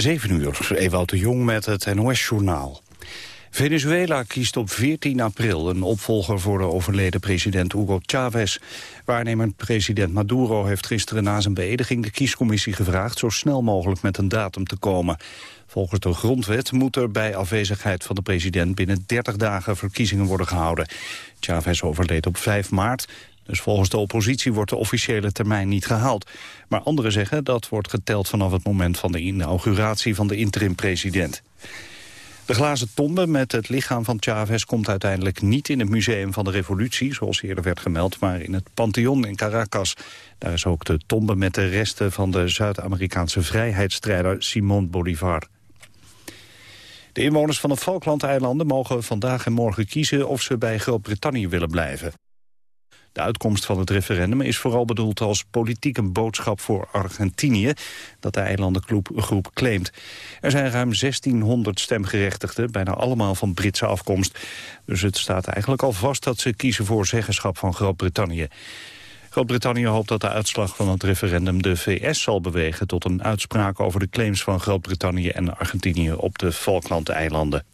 7 uur, Ewout de Jong met het NOS-journaal. Venezuela kiest op 14 april een opvolger voor de overleden president Hugo Chavez. Waarnemer president Maduro heeft gisteren na zijn beëdiging de kiescommissie gevraagd zo snel mogelijk met een datum te komen. Volgens de grondwet moet er bij afwezigheid van de president binnen 30 dagen verkiezingen worden gehouden. Chavez overleed op 5 maart. Dus volgens de oppositie wordt de officiële termijn niet gehaald. Maar anderen zeggen dat wordt geteld vanaf het moment van de inauguratie van de interim-president. De glazen tombe met het lichaam van Chavez komt uiteindelijk niet in het Museum van de Revolutie, zoals eerder werd gemeld, maar in het Pantheon in Caracas. Daar is ook de tombe met de resten van de Zuid-Amerikaanse vrijheidsstrijder Simón Bolivar. De inwoners van de Falklandeilanden mogen vandaag en morgen kiezen of ze bij Groot-Brittannië willen blijven. De uitkomst van het referendum is vooral bedoeld als politieke boodschap voor Argentinië, dat de eilandengroep claimt. Er zijn ruim 1600 stemgerechtigden, bijna allemaal van Britse afkomst. Dus het staat eigenlijk al vast dat ze kiezen voor zeggenschap van Groot-Brittannië. Groot-Brittannië hoopt dat de uitslag van het referendum de VS zal bewegen tot een uitspraak over de claims van Groot-Brittannië en Argentinië op de Falklandeilanden.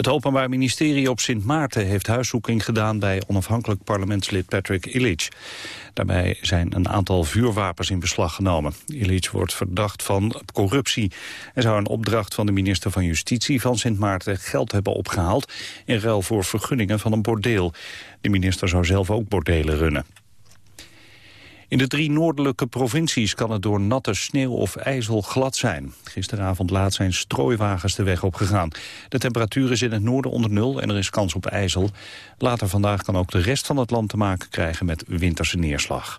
Het Openbaar Ministerie op Sint Maarten heeft huiszoeking gedaan bij onafhankelijk parlementslid Patrick Illich. Daarbij zijn een aantal vuurwapens in beslag genomen. Illich wordt verdacht van corruptie. Hij zou een opdracht van de minister van Justitie van Sint Maarten geld hebben opgehaald in ruil voor vergunningen van een bordeel. De minister zou zelf ook bordelen runnen. In de drie noordelijke provincies kan het door natte sneeuw of ijzel glad zijn. Gisteravond laat zijn strooiwagens de weg opgegaan. De temperatuur is in het noorden onder nul en er is kans op ijzel. Later vandaag kan ook de rest van het land te maken krijgen met winterse neerslag.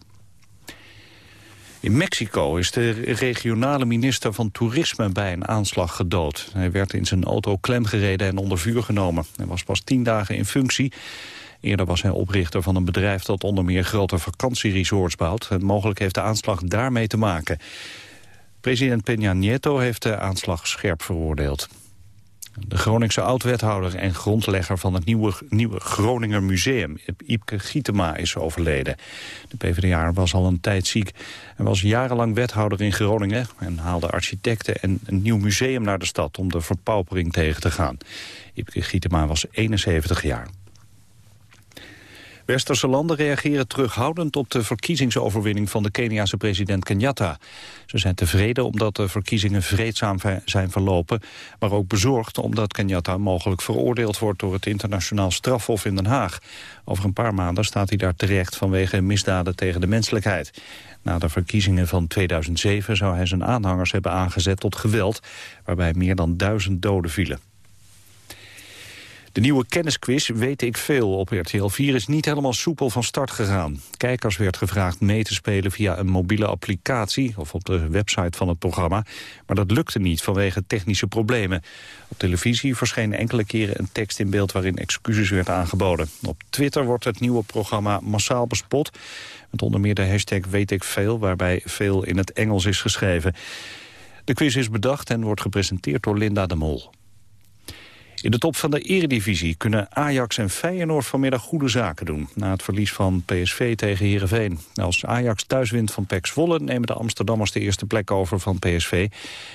In Mexico is de regionale minister van Toerisme bij een aanslag gedood. Hij werd in zijn auto klemgereden en onder vuur genomen. Hij was pas tien dagen in functie Eerder was hij oprichter van een bedrijf dat onder meer grote vakantieresorts bouwt. En mogelijk heeft de aanslag daarmee te maken. President Peña Nieto heeft de aanslag scherp veroordeeld. De Groningse oud-wethouder en grondlegger van het nieuwe, Groninger Museum, Iepke Gietema, is overleden. De PvdA was al een tijd ziek en was jarenlang wethouder in Groningen... en haalde architecten en een nieuw museum naar de stad om de verpaupering tegen te gaan. Iepke Gietema was 71 jaar. Westerse landen reageren terughoudend op de verkiezingsoverwinning van de Keniaanse president Kenyatta. Ze zijn tevreden omdat de verkiezingen vreedzaam zijn verlopen, maar ook bezorgd omdat Kenyatta mogelijk veroordeeld wordt door het internationaal strafhof in Den Haag. Over een paar maanden staat hij daar terecht vanwege misdaden tegen de menselijkheid. Na de verkiezingen van 2007 zou hij zijn aanhangers hebben aangezet tot geweld, waarbij meer dan duizend doden vielen. De nieuwe kennisquiz Weet ik Veel op RTL 4 is niet helemaal soepel van start gegaan. Kijkers werd gevraagd mee te spelen via een mobiele applicatie... of op de website van het programma, maar dat lukte niet vanwege technische problemen. Op televisie verscheen enkele keren een tekst in beeld waarin excuses werd aangeboden. Op Twitter wordt het nieuwe programma massaal bespot... met onder meer de hashtag Weet ik Veel, waarbij veel in het Engels is geschreven. De quiz is bedacht en wordt gepresenteerd door Linda de Mol. In de top van de eredivisie kunnen Ajax en Feyenoord vanmiddag goede zaken doen... na het verlies van PSV tegen Heerenveen. Als Ajax thuis wint van PEC Zwolle... nemen de Amsterdammers de eerste plek over van PSV.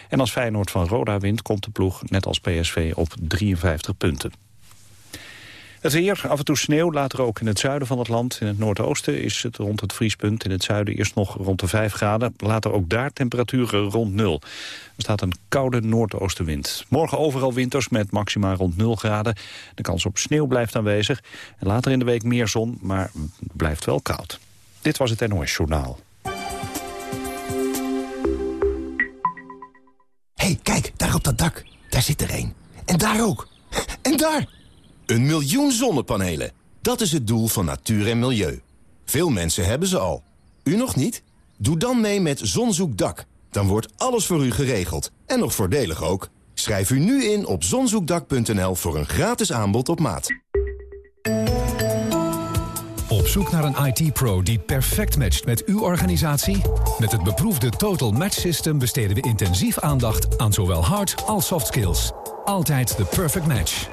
En als Feyenoord van Roda wint, komt de ploeg net als PSV op 53 punten. Het weer, af en toe sneeuw, later ook in het zuiden van het land. In het noordoosten is het rond het vriespunt. In het zuiden eerst nog rond de 5 graden. Later ook daar temperaturen rond nul. Er staat een koude noordoostenwind. Morgen overal winters met maxima rond 0 graden. De kans op sneeuw blijft aanwezig. Later in de week meer zon, maar blijft wel koud. Dit was het NOS Journaal. hey, kijk, daar op dat dak. Daar zit er een. En daar ook. En daar! Een miljoen zonnepanelen. Dat is het doel van natuur en milieu. Veel mensen hebben ze al. U nog niet? Doe dan mee met Zonzoekdak. Dan wordt alles voor u geregeld. En nog voordelig ook. Schrijf u nu in op zonzoekdak.nl voor een gratis aanbod op maat. Op zoek naar een IT-pro die perfect matcht met uw organisatie? Met het beproefde Total Match System besteden we intensief aandacht aan zowel hard als soft skills. Altijd de perfect match.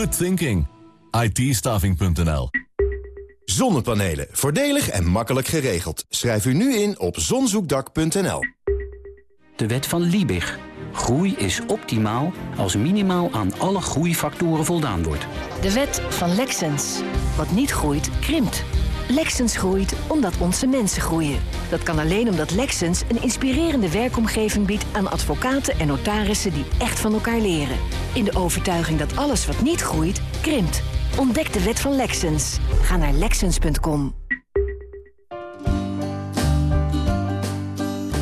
Good thinking. it Zonnepanelen. Voordelig en makkelijk geregeld. Schrijf u nu in op zonzoekdak.nl. De wet van Liebig. Groei is optimaal als minimaal aan alle groeifactoren voldaan wordt. De wet van Lexens. Wat niet groeit, krimpt. Lexens groeit omdat onze mensen groeien. Dat kan alleen omdat Lexens een inspirerende werkomgeving biedt aan advocaten en notarissen die echt van elkaar leren. In de overtuiging dat alles wat niet groeit, krimpt. Ontdek de wet van Lexens. Ga naar Lexens.com.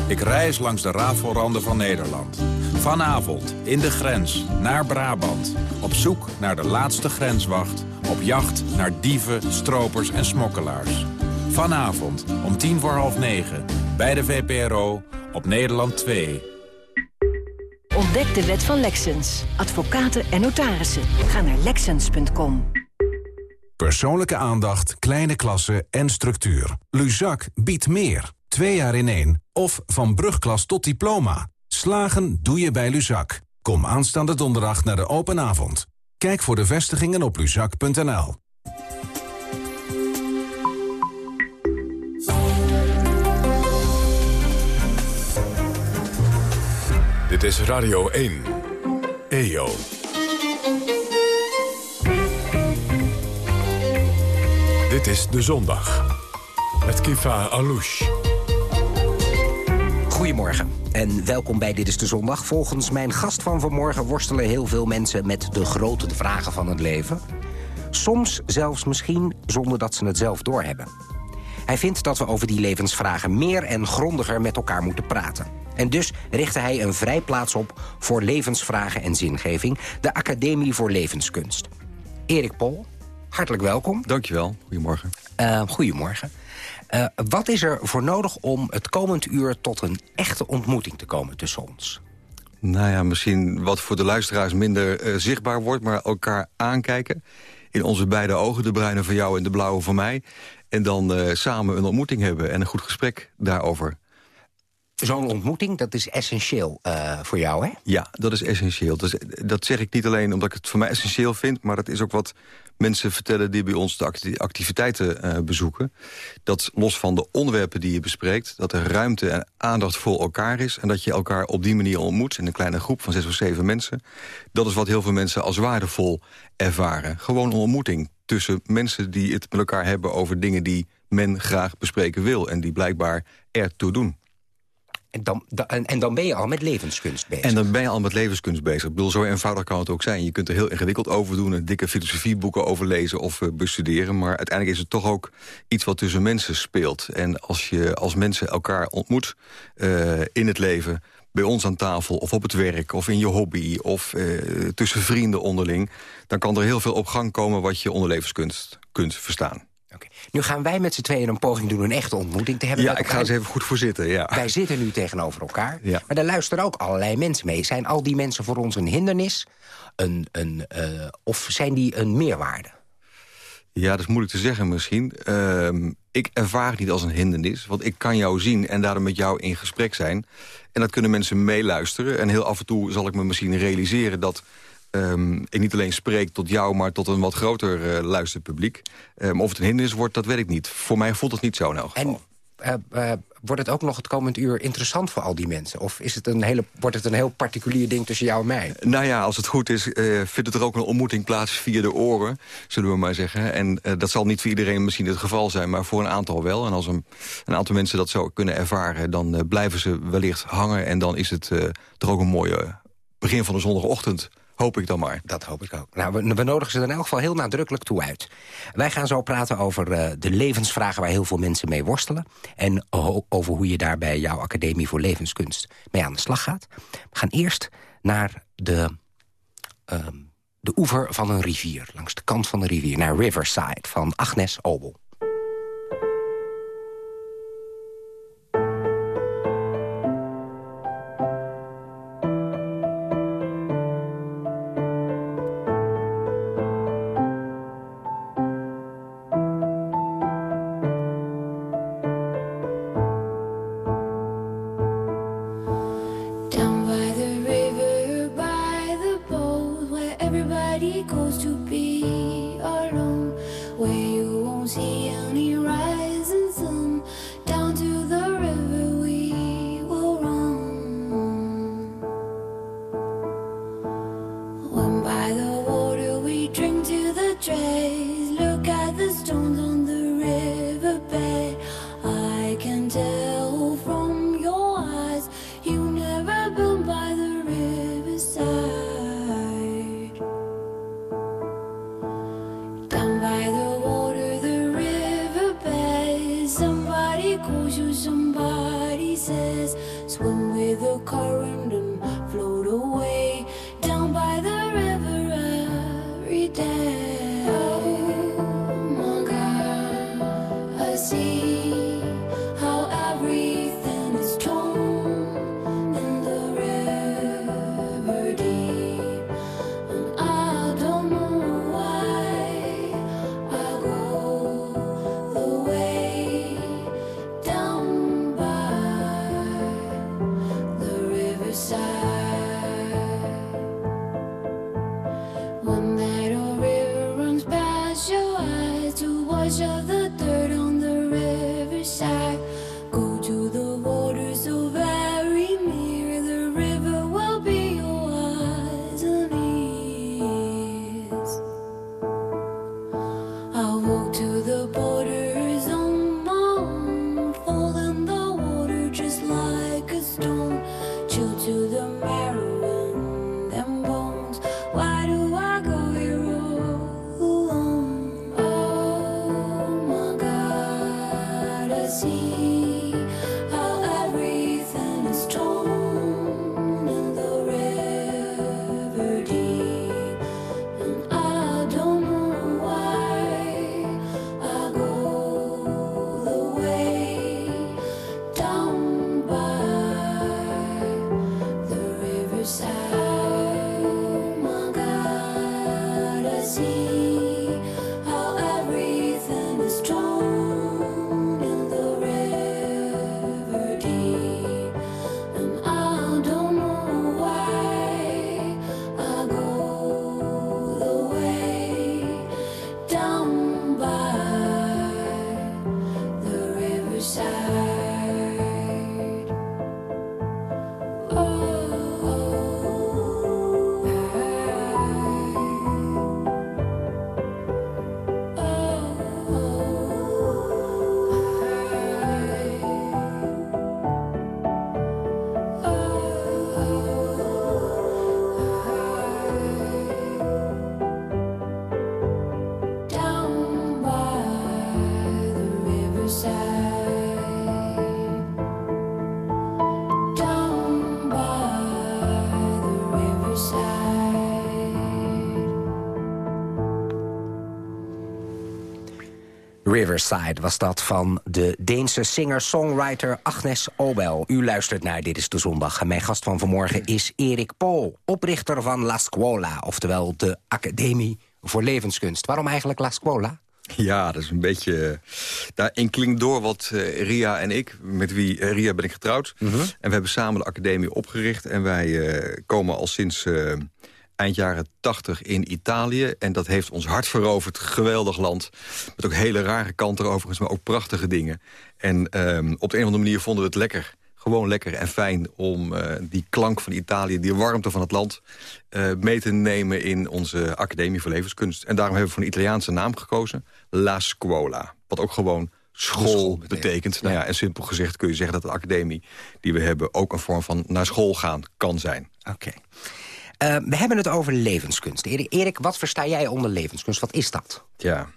Ik reis langs de rafelranden van Nederland. Vanavond in de grens naar Brabant. Op zoek naar de laatste grenswacht. Op jacht naar dieven, stropers en smokkelaars. Vanavond om tien voor half negen. Bij de VPRO op Nederland 2. Ontdek de wet van Lexens. Advocaten en notarissen. Ga naar Lexens.com. Persoonlijke aandacht, kleine klassen en structuur. Luzak biedt meer. Twee jaar in één. Of van brugklas tot diploma. Slagen doe je bij Luzak. Kom aanstaande donderdag naar de open avond. Kijk voor de vestigingen op luzak.nl. Dit is Radio 1. EO. Dit is De Zondag. Met Kifa Alouche. Goedemorgen en welkom bij Dit is de Zondag. Volgens mijn gast van vanmorgen worstelen heel veel mensen... met de grote vragen van het leven. Soms zelfs misschien zonder dat ze het zelf doorhebben. Hij vindt dat we over die levensvragen meer en grondiger met elkaar moeten praten. En dus richtte hij een vrijplaats op voor levensvragen en zingeving... de Academie voor Levenskunst. Erik Pol, hartelijk welkom. Dankjewel, goedemorgen. Uh, goedemorgen. Uh, wat is er voor nodig om het komend uur tot een echte ontmoeting te komen tussen ons? Nou ja, misschien wat voor de luisteraars minder uh, zichtbaar wordt... maar elkaar aankijken. In onze beide ogen, de bruine van jou en de blauwe van mij. En dan uh, samen een ontmoeting hebben en een goed gesprek daarover. Zo'n ontmoeting, dat is essentieel uh, voor jou, hè? Ja, dat is essentieel. Dat, is, dat zeg ik niet alleen omdat ik het voor mij essentieel vind... maar dat is ook wat mensen vertellen die bij ons de activiteiten uh, bezoeken. Dat los van de onderwerpen die je bespreekt... dat er ruimte en aandacht voor elkaar is... en dat je elkaar op die manier ontmoet in een kleine groep van zes of zeven mensen. Dat is wat heel veel mensen als waardevol ervaren. Gewoon een ontmoeting tussen mensen die het met elkaar hebben... over dingen die men graag bespreken wil... en die blijkbaar ertoe doen. En dan, en, dan ben je al met levenskunst bezig. En dan ben je al met levenskunst bezig. Ik bedoel, zo eenvoudig kan het ook zijn. Je kunt er heel ingewikkeld over doen... en dikke filosofieboeken over lezen of uh, bestuderen. Maar uiteindelijk is het toch ook iets wat tussen mensen speelt. En als je als mensen elkaar ontmoet uh, in het leven bij ons aan tafel of op het werk of in je hobby... of uh, tussen vrienden onderling... dan kan er heel veel op gang komen wat je onder levenskunst kunt verstaan. Okay. Nu gaan wij met z'n tweeën een poging doen een echte ontmoeting te hebben. Ja, ik ga eens even goed voor zitten, ja. Wij zitten nu tegenover elkaar, ja. maar daar luisteren ook allerlei mensen mee. Zijn al die mensen voor ons een hindernis? Een, een, uh, of zijn die een meerwaarde? Ja, dat is moeilijk te zeggen misschien. Uh, ik ervaar het niet als een hindernis, want ik kan jou zien... en daarom met jou in gesprek zijn. En dat kunnen mensen meeluisteren. En heel af en toe zal ik me misschien realiseren dat um, ik niet alleen spreek tot jou, maar tot een wat groter uh, luisterpubliek. Um, of het een hindernis wordt, dat weet ik niet. Voor mij voelt het niet zo in elk geval. En uh, uh, wordt het ook nog het komend uur interessant voor al die mensen? Of is het een hele, wordt het een heel particulier ding tussen jou en mij? Nou ja, als het goed is, vindt er ook een ontmoeting plaats via de oren, zullen we maar zeggen. En dat zal niet voor iedereen misschien het geval zijn, maar voor een aantal wel. En als een, een aantal mensen dat zo kunnen ervaren, dan blijven ze wellicht hangen. En dan is het toch ook een mooie begin van de zondagochtend Hoop ik dan maar. Dat hoop ik ook. Nou, we, we, nodigen ze er in elk geval heel nadrukkelijk toe uit. Wij gaan zo praten over uh, de levensvragen waar heel veel mensen mee worstelen. En over hoe je daar bij jouw Academie voor Levenskunst mee aan de slag gaat. We gaan eerst naar de, uh, de oever van een rivier. Langs de kant van de rivier. Naar Riverside van Agnes Obel. Riverside was dat van de Deense singer-songwriter Agnes Obel. U luistert naar Dit is de Zondag. En mijn gast van vanmorgen is Erik Pool, oprichter van La Scuola... oftewel de Academie voor Levenskunst. Waarom eigenlijk La Scuola? Ja, dat is een beetje... Daarin klinkt door wat eh, Ria en ik, met wie eh, Ria ben ik getrouwd. En we hebben samen de academie opgericht. En wij eh, komen al sinds eh, eind jaren tachtig in Italië. En dat heeft ons hart veroverd. Geweldig land. Met ook hele rare kanten overigens, maar ook prachtige dingen. En ehm, op de een of andere manier vonden we het lekker gewoon lekker en fijn om eh, die klank van Italië... die warmte van het land eh, mee te nemen in onze Academie voor Levenskunst. En daarom hebben we voor een Italiaanse naam gekozen. La Scuola. Wat ook gewoon school, betekent. Nou ja, en simpel gezegd kun je zeggen dat de academie die we hebben... ook een vorm van naar school gaan kan zijn. Oké. Eh, we hebben het over levenskunst. Erik, wat versta jij onder levenskunst? Wat is dat? Ja,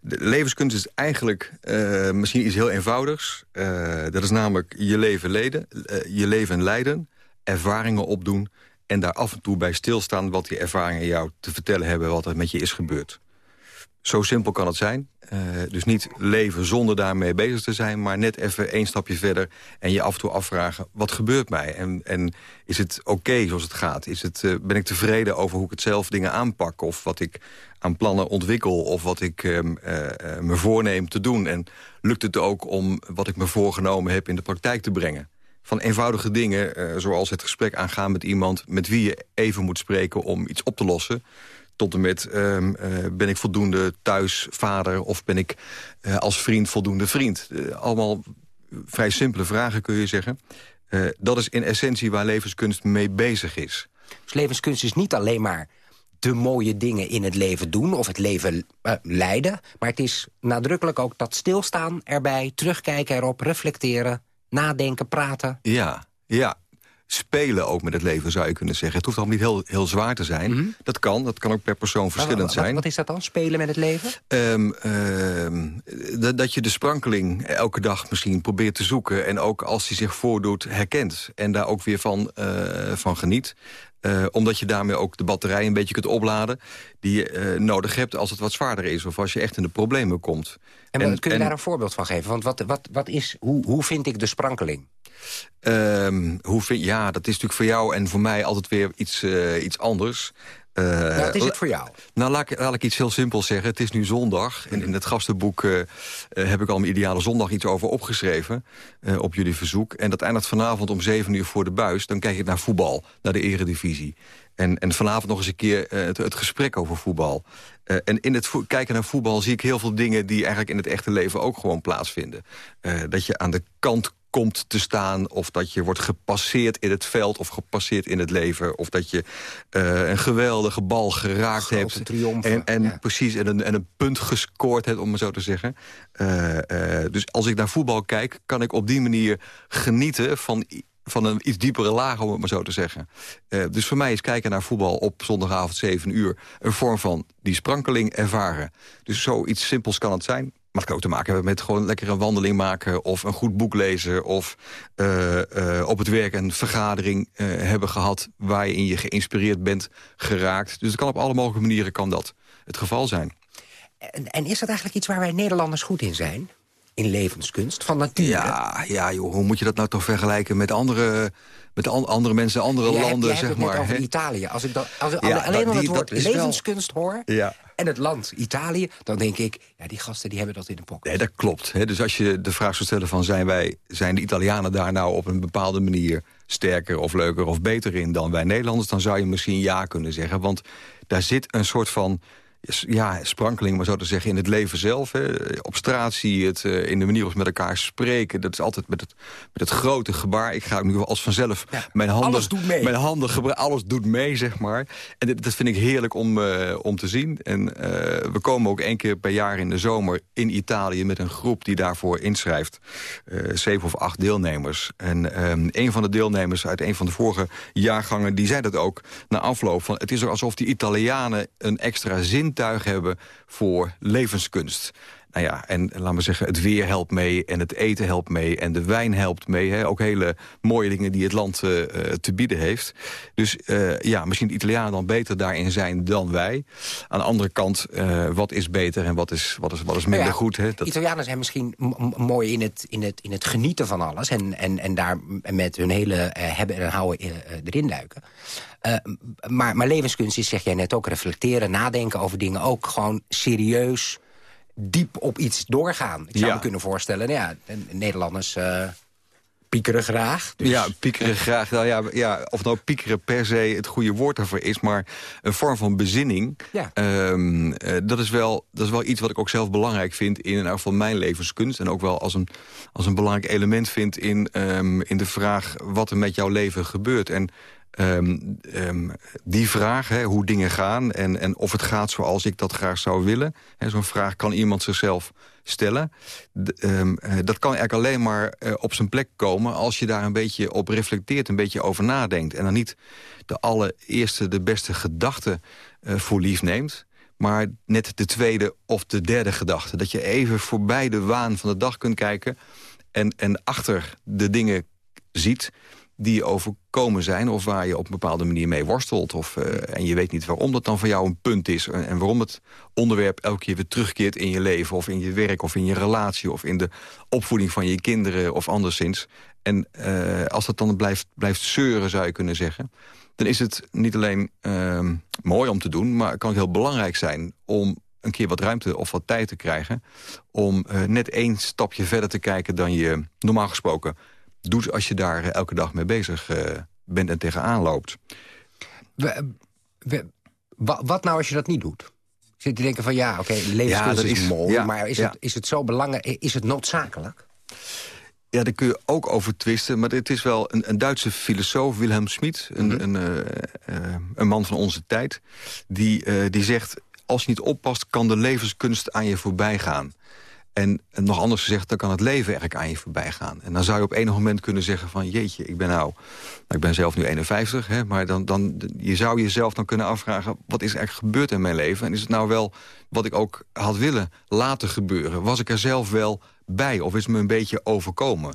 de levenskunst is eigenlijk eh, misschien iets heel eenvoudigs. Eh, dat is namelijk je leven, leden, je leven leiden, ervaringen opdoen... en daar af en toe bij stilstaan wat die ervaringen jou te vertellen hebben... wat er met je is gebeurd. Zo simpel kan het zijn. Eh, dus niet leven zonder daarmee bezig te zijn... maar net even één stapje verder en je af en toe afvragen... wat gebeurt mij? En, en is het oké zoals het gaat? Is het, eh, ben ik tevreden over hoe ik het zelf dingen aanpak? Of wat ik aan plannen ontwikkel? Of wat ik ehm, eh, me voorneem te doen? En lukt het ook om wat ik me voorgenomen heb in de praktijk te brengen? Van eenvoudige dingen, zoals het gesprek aangaan met iemand... met wie je even moet spreken om iets op te lossen tot en met ehm, eh, ben ik voldoende thuis vader... of ben ik eh, als vriend voldoende vriend. Eh, allemaal vrij simpele vragen kun je zeggen. Dat is in essentie waar levenskunst mee bezig is. Dus levenskunst is niet alleen maar de mooie dingen in het leven doen... of het leven leiden, maar het is nadrukkelijk ook dat stilstaan erbij... terugkijken erop, reflecteren, nadenken, praten. Ja, ja. Spelen ook met het leven, zou je kunnen zeggen. Het hoeft allemaal niet heel, heel zwaar te zijn. Dat kan, dat kan ook per persoon verschillend Mhm. wat, zijn. Wat is dat dan, spelen met het leven? Ehm, ehm, dat- je de sprankeling elke dag misschien probeert te zoeken... en ook als die zich voordoet herkent. En daar ook weer van, eh, van geniet. Eh, omdat je daarmee ook de batterij een beetje kunt opladen... die je eh, nodig hebt als het wat zwaarder is... of als je echt in de problemen komt. En, kun je daar een voorbeeld van geven? Want wat, wat, wat is, hoe, hoe vind ik de sprankeling? Ehm, hoe vind, ja, dat is natuurlijk voor jou en voor mij altijd weer iets, eh, iets anders. Eh, Nou, wat is het voor jou? Nou, laat ik, laat ik iets heel simpels zeggen. Het is nu zondag. En in het gastenboek eh, eh, heb ik al mijn ideale zondag iets over opgeschreven. eh, op jullie verzoek. En dat eindigt vanavond om 7 uur voor de buis. Dan kijk ik naar voetbal, naar de eredivisie. En, en vanavond nog eens een keer eh, het, het gesprek over voetbal. Eh, en in het vo- kijken naar voetbal zie ik heel veel dingen... die eigenlijk in het echte leven ook gewoon plaatsvinden. Eh, dat je aan de kant komt te staan... of dat je wordt gepasseerd in het veld of gepasseerd in het leven... of dat je eh, een geweldige bal geraakt Grote hebt. triomfen, En, en precies, en een, en een punt gescoord hebt, om maar zo te zeggen. Eh, eh, dus als ik naar voetbal kijk, kan ik op die manier genieten... van van een iets diepere laag, om het maar zo te zeggen. Dus voor mij is kijken naar voetbal op zondagavond 7 uur... een vorm van die sprankeling ervaren. Dus zoiets simpels kan het zijn. Maar het kan ook te maken hebben met gewoon lekker een wandeling maken... of een goed boek lezen of eh, eh, op het werk een vergadering eh, hebben gehad... waarin je geïnspireerd bent geraakt. Dus het kan op alle mogelijke manieren kan dat het geval zijn. En, en is dat eigenlijk iets waar wij Nederlanders goed in zijn? In levenskunst, van nature? Ja, ja joh, hoe moet je dat nou toch vergelijken met andere, met an- andere mensen, andere Jij hebt- landen, hebt zeg het maar. over? Italië. Als ik dan, als, Ja, alleen dat- al het woord wel- levenskunst hoor... Ja. En het land Italië, dan denk ik... ja, die gasten die hebben dat in de pocket. Nee, dat klopt. Hè. Dus als je de vraag zou stellen van... Zijn, wij, zijn de Italianen daar nou op een bepaalde manier... sterker of leuker of beter in dan wij Nederlanders... dan zou je misschien ja kunnen zeggen. Want daar zit een soort van ja, sprankeling, maar zo te zeggen, in het leven zelf. Hè. Op straat zie je het, eh, in de manier waarop we met elkaar spreken. Dat is altijd met het, met het grote gebaar. Ik ga nu als vanzelf mijn handen... alles doet mee. Mijn handen alles doet mee, zeg maar. En dit, dat vind ik heerlijk om, eh, om te zien. En eh, we komen ook één keer per jaar in de zomer in Italië... met een groep die daarvoor inschrijft. Zeven of acht deelnemers. En ehm, een van de deelnemers uit een van de vorige jaargangen... die zei dat ook na afloop. Van, het is er alsof die Italianen een extra zintuig hebben... voor levenskunst. Nou ja, en laten we zeggen, het weer helpt mee en het eten helpt mee... en de wijn helpt mee. Hè? Ook hele mooie dingen die het land eh, eh, te bieden heeft. Dus eh, ja, misschien de Italianen dan beter daarin zijn dan wij. Aan de andere kant, wat is beter en wat is, wat is, wat is minder Nou ja, goed? Hè? Dat, Italianen zijn misschien mooi in het, in, het, in het genieten van alles... en, en, en daar met hun hele hebben en houden erin duiken. Maar, maar levenskunst is, zeg jij net ook, reflecteren, nadenken over dingen... ook gewoon serieus, diep op iets doorgaan. Ik zou Ja. me kunnen voorstellen, nou ja, Nederlanders eh, piekeren graag. Dus Ja, piekeren graag. Nou ja, ja, of nou piekeren per se het goede woord daarvoor is... maar een vorm van bezinning. Ja. Ehm, eh, dat, is wel, dat is wel iets wat ik ook zelf belangrijk vind... in elk geval mijn levenskunst. En ook wel als een, als een belangrijk element vind in, ehm, in de vraag... wat er met jouw leven gebeurt. En ehm, die vraag, hè, hoe dingen gaan... En, en of het gaat zoals ik dat graag zou willen. Zo'n vraag kan iemand zichzelf stellen. Ehm, eh, dat kan eigenlijk alleen maar eh, op zijn plek komen... als je daar een beetje op reflecteert, een beetje over nadenkt. En dan niet de allereerste, de beste gedachte eh, voor lief neemt... maar net de tweede of de derde gedachte. Dat je even voorbij de waan van de dag kunt kijken... en, en achter de dingen ziet die je overkomen zijn... of waar je op een bepaalde manier mee worstelt. Of, eh, en je weet niet waarom dat dan voor jou een punt is... en, en waarom het onderwerp elke keer weer terugkeert in je leven... of in je werk, of in je relatie... of in de opvoeding van je kinderen, of anderszins. En eh, als dat dan blijft, blijft zeuren, zou je kunnen zeggen... dan is het niet alleen ehm, mooi om te doen... maar het kan ook heel belangrijk zijn om een keer wat ruimte of wat tijd te krijgen... om eh, net één stapje verder te kijken dan je normaal gesproken doet... als je daar eh, elke dag mee bezig eh, bent en tegenaan loopt. We- we- wa- wat nou als je dat niet doet? Zit te denken van ja, oké, levenskunst Ja, dat is, is- mooi... ja, maar is, ja. het, is het zo belangrijk, is het noodzakelijk? Ja, daar kun je ook over twisten. Maar het is wel een, een Duitse filosoof, Wilhelm Schmid... Een, Mhm. een, eh, eh, een man van onze tijd... die, eh, die zegt, als je niet oppast... kan de levenskunst aan je voorbij gaan. En, nog anders gezegd, dan kan het leven eigenlijk aan je voorbij gaan. En dan zou je op enig moment kunnen zeggen van... jeetje, ik ben nou... nou ik ben zelf nu 51, hè, maar dan, dan, je zou jezelf dan kunnen afvragen... wat is er eigenlijk gebeurd in mijn leven? En is het nou wel wat ik ook had willen laten gebeuren? Was ik er zelf wel bij of is het me een beetje overkomen?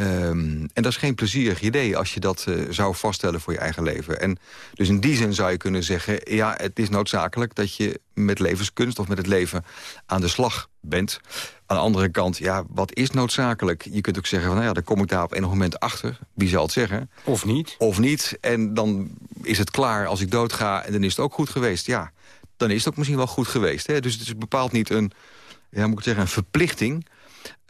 Um, en dat is geen plezierig idee als je dat uh, zou vaststellen voor je eigen leven. En dus in die zin zou je kunnen zeggen... ja, het is noodzakelijk dat je met levenskunst of met het leven aan de slag bent. Aan de andere kant, ja, wat is noodzakelijk? Je kunt ook zeggen, van, nou ja, dan kom ik daar op enig moment achter. Wie zal het zeggen? Of niet. Of niet. En dan is het klaar als ik doodga en dan is het ook goed geweest. Ja, dan is het ook misschien wel goed geweest. Hè? Dus het is bepaald niet een, ja, moet ik zeggen, een verplichting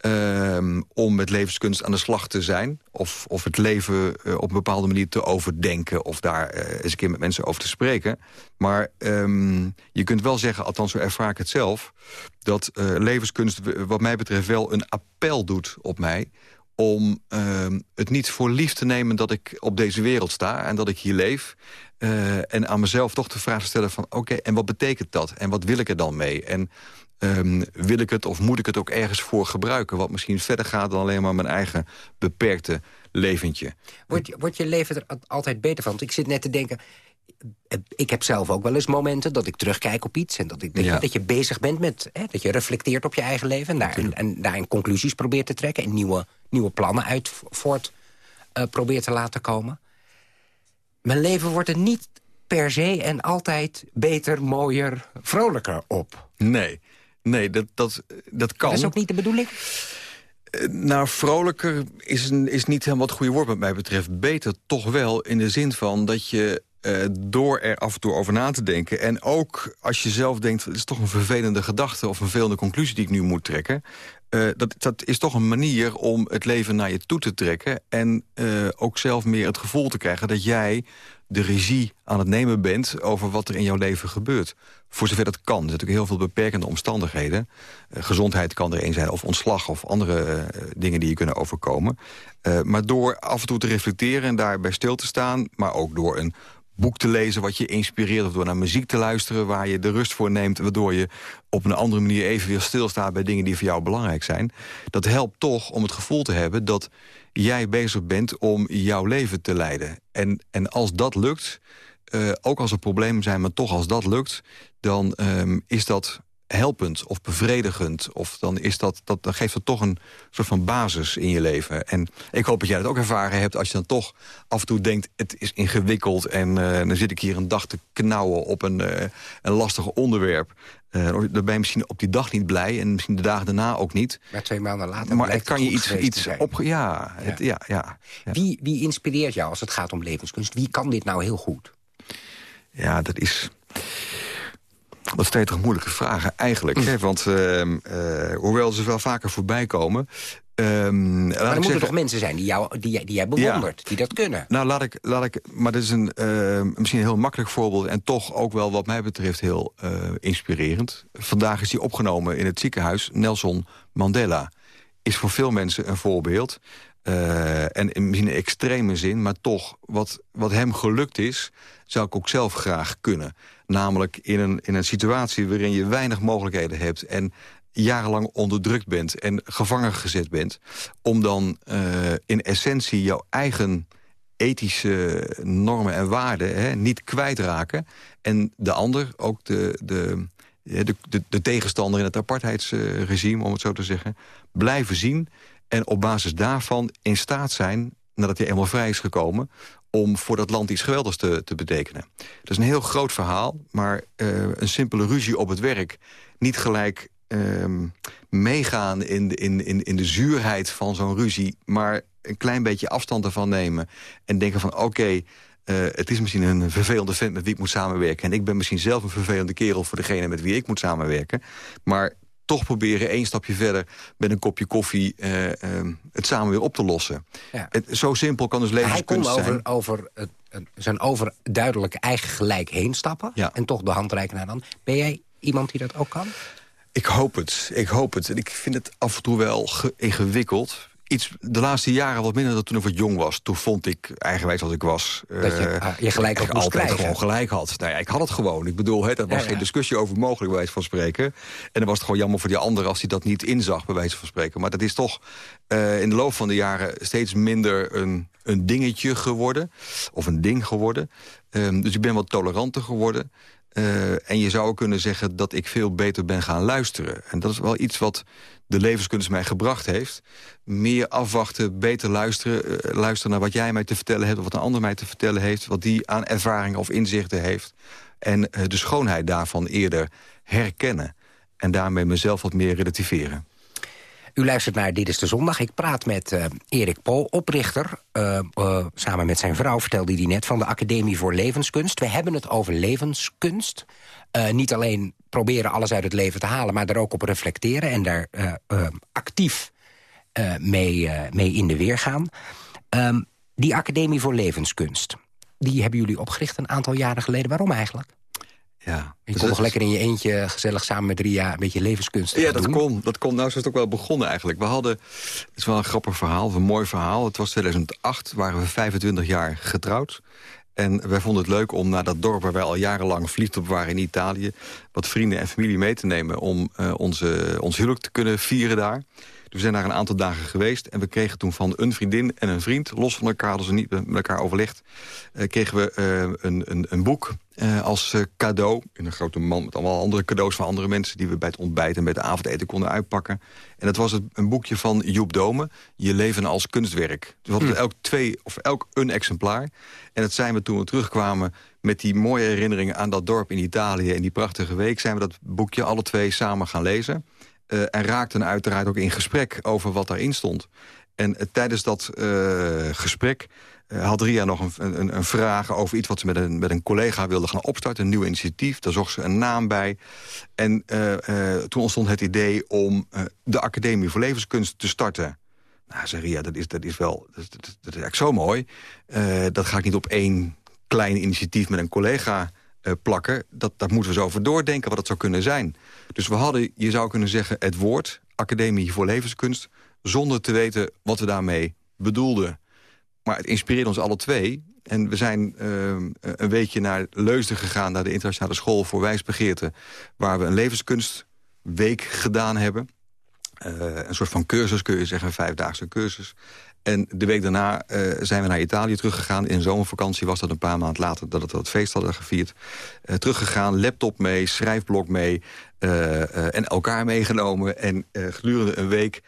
Um, om met levenskunst aan de slag te zijn. Of, of het leven uh, op een bepaalde manier te overdenken. Of daar uh, eens een keer met mensen over te spreken. Maar um, je kunt wel zeggen, althans zo ervaar ik het zelf... dat uh, levenskunst wat mij betreft wel een appel doet op mij om uh, het niet voor lief te nemen dat ik op deze wereld sta... en dat ik hier leef. En aan mezelf toch de vraag te stellen van... oké, en wat betekent dat? En wat wil ik er dan mee? En um, wil ik het of moet ik het ook ergens voor gebruiken... wat misschien verder gaat dan alleen maar mijn eigen beperkte leventje. Wordt je, wordt je leven er altijd beter van? Want ik zit net te denken... Ik heb zelf ook wel eens momenten dat ik terugkijk op iets... en dat, ik, dat, ja. je, dat je bezig bent met... Hè, dat je reflecteert op je eigen leven... en, daar, en, en daarin conclusies probeert te trekken... en nieuwe, nieuwe plannen uit voort uh, probeert te laten komen. Mijn leven wordt er niet per se en altijd beter, mooier, vrolijker op. Nee. Nee, dat, dat, dat kan. Dat is ook niet de bedoeling? Uh, nou, vrolijker is, een, is niet helemaal het goede woord wat mij betreft. Beter toch wel in de zin van dat je uh, door er af en toe over na te denken... en ook als je zelf denkt, het is toch een vervelende gedachte... of een vervelende conclusie die ik nu moet trekken... Uh, dat, dat is toch een manier om het leven naar je toe te trekken... en ook zelf meer het gevoel te krijgen dat jij de regie aan het nemen bent... over wat er in jouw leven gebeurt. Voor zover dat kan. Er zijn natuurlijk heel veel beperkende omstandigheden. Uh, gezondheid kan er een zijn, of ontslag... of andere uh, dingen die je kunnen overkomen. Uh, maar door af en toe te reflecteren en daarbij stil te staan... maar ook door een boek te lezen wat je inspireert... of door naar muziek te luisteren waar je de rust voor neemt... waardoor je op een andere manier even weer stilstaat... bij dingen die voor jou belangrijk zijn. Dat helpt toch om het gevoel te hebben dat jij bezig bent om jouw leven te leiden. En, en als dat lukt, uh, ook als er problemen zijn... maar toch als dat lukt, dan um, is dat helpend of bevredigend. Of dan, is dat, dat, dan geeft dat toch een soort van basis in je leven. En ik hoop dat jij dat ook ervaren hebt als je dan toch af en toe denkt... het is ingewikkeld en uh, dan zit ik hier een dag te knauwen op een, uh, een lastig onderwerp. Uh, dan ben je misschien op die dag niet blij en misschien de dagen daarna ook niet. Maar twee maanden later Maar het kan je iets, iets op... Ja, het, ja. Ja, ja, Wie, wie inspireert jou als het gaat om levenskunst? Wie kan dit nou heel goed? Ja, dat is... Dat zijn toch moeilijke vragen eigenlijk. Hè? Want uh, uh, hoewel ze wel vaker voorbij komen... Um, maar er moeten zeggen, toch mensen zijn die, jou, die, die jij bewondert, ja. die dat kunnen? Nou, laat ik, laat ik maar dat is een, uh, misschien een heel makkelijk voorbeeld... en toch ook wel wat mij betreft heel uh, inspirerend. Vandaag is hij opgenomen in het ziekenhuis. Nelson Mandela is voor veel mensen een voorbeeld. Uh, en in misschien een extreme zin, maar toch, wat, wat hem gelukt is... zou ik ook zelf graag kunnen. Namelijk in een, in een situatie waarin je weinig mogelijkheden hebt... en jarenlang onderdrukt bent en gevangen gezet bent... om dan uh, in essentie jouw eigen ethische normen en waarden hè, niet kwijtraken... en de ander, ook de, de, de, de, de tegenstander in het apartheidsregime, om het zo te zeggen... blijven zien en op basis daarvan in staat zijn, nadat hij eenmaal vrij is gekomen om voor dat land iets geweldigs te, te betekenen. Dat is een heel groot verhaal, maar uh, een simpele ruzie op het werk... niet gelijk uh, meegaan in de, in, in, in de zuurheid van zo'n ruzie... maar een klein beetje afstand ervan nemen en denken van... oké, okay, uh, het is misschien een vervelende vent met wie ik moet samenwerken... en ik ben misschien zelf een vervelende kerel voor degene met wie ik moet samenwerken... maar toch proberen één stapje verder met een kopje koffie uh, uh, het samen weer op te lossen. Ja. Het, zo simpel kan dus levenskunst zijn. Hij kon over, over het, zijn overduidelijk eigen gelijk heen stappen... Ja. en toch de hand reiken naar dan. Ben jij iemand die dat ook kan? Ik hoop het, ik hoop het. En ik vind het af en toe wel ingewikkeld iets de laatste jaren wat minder dan toen ik wat jong was. Toen vond ik, eigenwijs als ik was... Dat je, eh, ah, je gelijk moest altijd krijgen. gewoon gelijk had. Nou ja, ik had het gewoon. Ik bedoel, hè, daar was Ja, geen ja. discussie over mogelijk, bij wijze van spreken. En dan was het gewoon jammer voor die ander als hij dat niet inzag, bij wijze van spreken. Maar dat is toch eh, in de loop van de jaren steeds minder een, een dingetje geworden. Of een ding geworden. Ehm, dus ik ben wat toleranter geworden. Eh, en je zou kunnen zeggen dat ik veel beter ben gaan luisteren. En dat is wel iets wat de levenskunst mij gebracht heeft. Meer afwachten, beter luisteren. eh, luisteren naar wat jij mij te vertellen hebt... of wat een ander mij te vertellen heeft... wat die aan ervaringen of inzichten heeft. En eh, de schoonheid daarvan eerder herkennen. En daarmee mezelf wat meer relativeren. U luistert naar Dit is de Zondag. Ik praat met eh, Erik Pol, oprichter. eh, eh, samen met zijn vrouw vertelde hij net van de Academie voor Levenskunst. We hebben het over levenskunst. Niet alleen proberen alles uit het leven te halen... maar daar ook op reflecteren en daar actief mee, mee in de weer gaan. Ehm, die Academie voor Levenskunst... die hebben jullie opgericht een aantal jaren geleden. Waarom eigenlijk? Ja, Je Dus kon nog lekker in je eentje gezellig samen met Ria... een beetje levenskunst Ja, dat doen. kon. Dat kon. Nou, zo is het ook wel begonnen eigenlijk. We hadden, het is wel een grappig verhaal, een mooi verhaal. Het was 2008, waren we 25 jaar getrouwd. En wij vonden het leuk om naar dat dorp waar wij al jarenlang verliefd op waren in Italië... wat vrienden en familie mee te nemen om eh, onze, ons huwelijk te kunnen vieren daar. Dus we zijn daar een aantal dagen geweest en we kregen toen van een vriendin en een vriend... los van elkaar, hadden ze niet met elkaar overlegd... eh, kregen we eh, een, een, een boek eh, als eh, cadeau. In een grote man met allemaal andere cadeaus van andere mensen... die we bij het ontbijt en bij het avondeten konden uitpakken. En dat was het, een boekje van Joep Dome, Je leven als kunstwerk. Dus we hadden er elk twee, of elk een exemplaar. En dat zijn we toen we terugkwamen met die mooie herinneringen... aan dat dorp in Italië en die prachtige week... zijn we dat boekje alle twee samen gaan lezen... Eh, en raakten uiteraard ook in gesprek over wat daarin stond. En tijdens dat gesprek had Ria nog een, een, een vraag over iets... wat ze met een, met een collega wilde gaan opstarten, een nieuw initiatief. Daar zocht ze een naam bij. En eh, eh, toen ontstond het idee om eh, de Academie voor Levenskunst te starten. Nou, zei Ria, dat is, dat is wel dat, dat, is eigenlijk zo mooi. Eh, dat ga ik niet op één klein initiatief met een collega eh, plakken. Dat, dat moeten we zo over doordenken wat het zou kunnen zijn. Dus we hadden, je zou kunnen zeggen, het woord... Academie voor Levenskunst... zonder te weten wat we daarmee bedoelden. Maar het inspireerde ons alle twee. En we zijn eh, een weekje naar Leusden gegaan... naar de Internationale School voor Wijsbegeerte... waar we een levenskunstweek gedaan hebben. Eh, een soort van cursus, kun je zeggen, vijfdaagse cursus. En de week daarna eh, zijn we naar Italië teruggegaan. In zomervakantie was dat een paar maanden later dat het dat feest hadden gevierd. Eh, teruggegaan, laptop mee, schrijfblok mee en elkaar meegenomen. En gedurende een week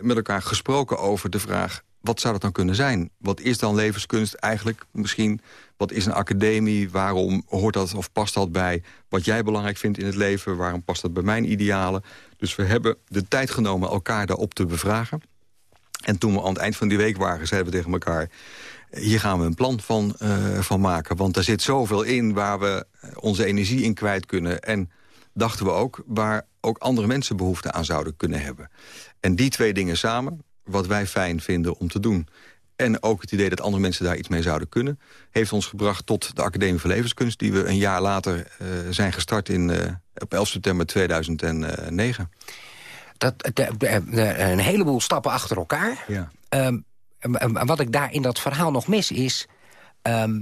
met elkaar gesproken over de vraag... wat zou dat dan kunnen zijn? Wat is dan levenskunst eigenlijk misschien? Wat is een academie? Waarom hoort dat of past dat bij wat jij belangrijk vindt in het leven? Waarom past dat bij mijn idealen? Dus we hebben de tijd genomen elkaar daarop te bevragen. En toen we aan het eind van die week waren, zeiden we tegen elkaar... hier gaan we een plan van, eh, van maken. Want er zit zoveel in waar we onze energie in kwijt kunnen. En dachten we ook, waar ook andere mensen behoefte aan zouden kunnen hebben. En die twee dingen samen, wat wij fijn vinden om te doen... en ook het idee dat andere mensen daar iets mee zouden kunnen... heeft ons gebracht tot de Academie voor Levenskunst... die we een jaar later eh, zijn gestart in, eh, op 11 september 2009. Dat, de- de- de- een heleboel stappen achter elkaar. Ja. Ehm, wat ik daar in dat verhaal nog mis is... ehm,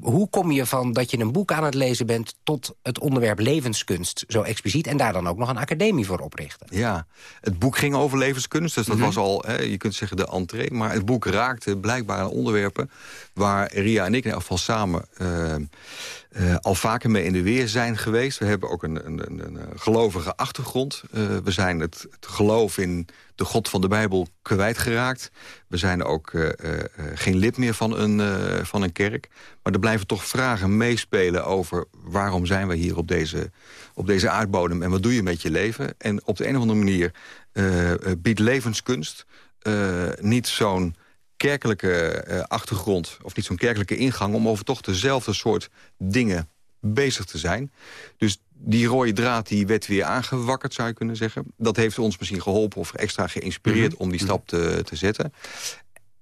hoe kom je van dat je een boek aan het lezen bent... tot het onderwerp levenskunst zo expliciet... en daar dan ook nog een academie voor oprichten? Ja, het boek ging over levenskunst, dus dat Mhm. was al, hè, je kunt zeggen, de entree. Maar het boek raakte blijkbaar aan onderwerpen... waar Ria en ik in elk geval samen eh, eh, al vaker mee in de weer zijn geweest. We hebben ook een, een, een, een gelovige achtergrond. Eh, we zijn het, geloof in de God van de Bijbel kwijtgeraakt. We zijn ook eh, eh, eh, geen lid meer van een, eh, van een kerk. Maar er blijven toch vragen meespelen over... waarom zijn we hier op deze, op deze aardbodem en wat doe je met je leven? En op de een of andere manier eh, eh, biedt levenskunst eh, niet zo'n kerkelijke eh, achtergrond... of niet zo'n kerkelijke ingang... om over toch dezelfde soort dingen bezig te zijn. Dus die rode draad die werd weer aangewakkerd, zou je kunnen zeggen. Dat heeft ons misschien geholpen of extra geïnspireerd... om die stap te, te zetten.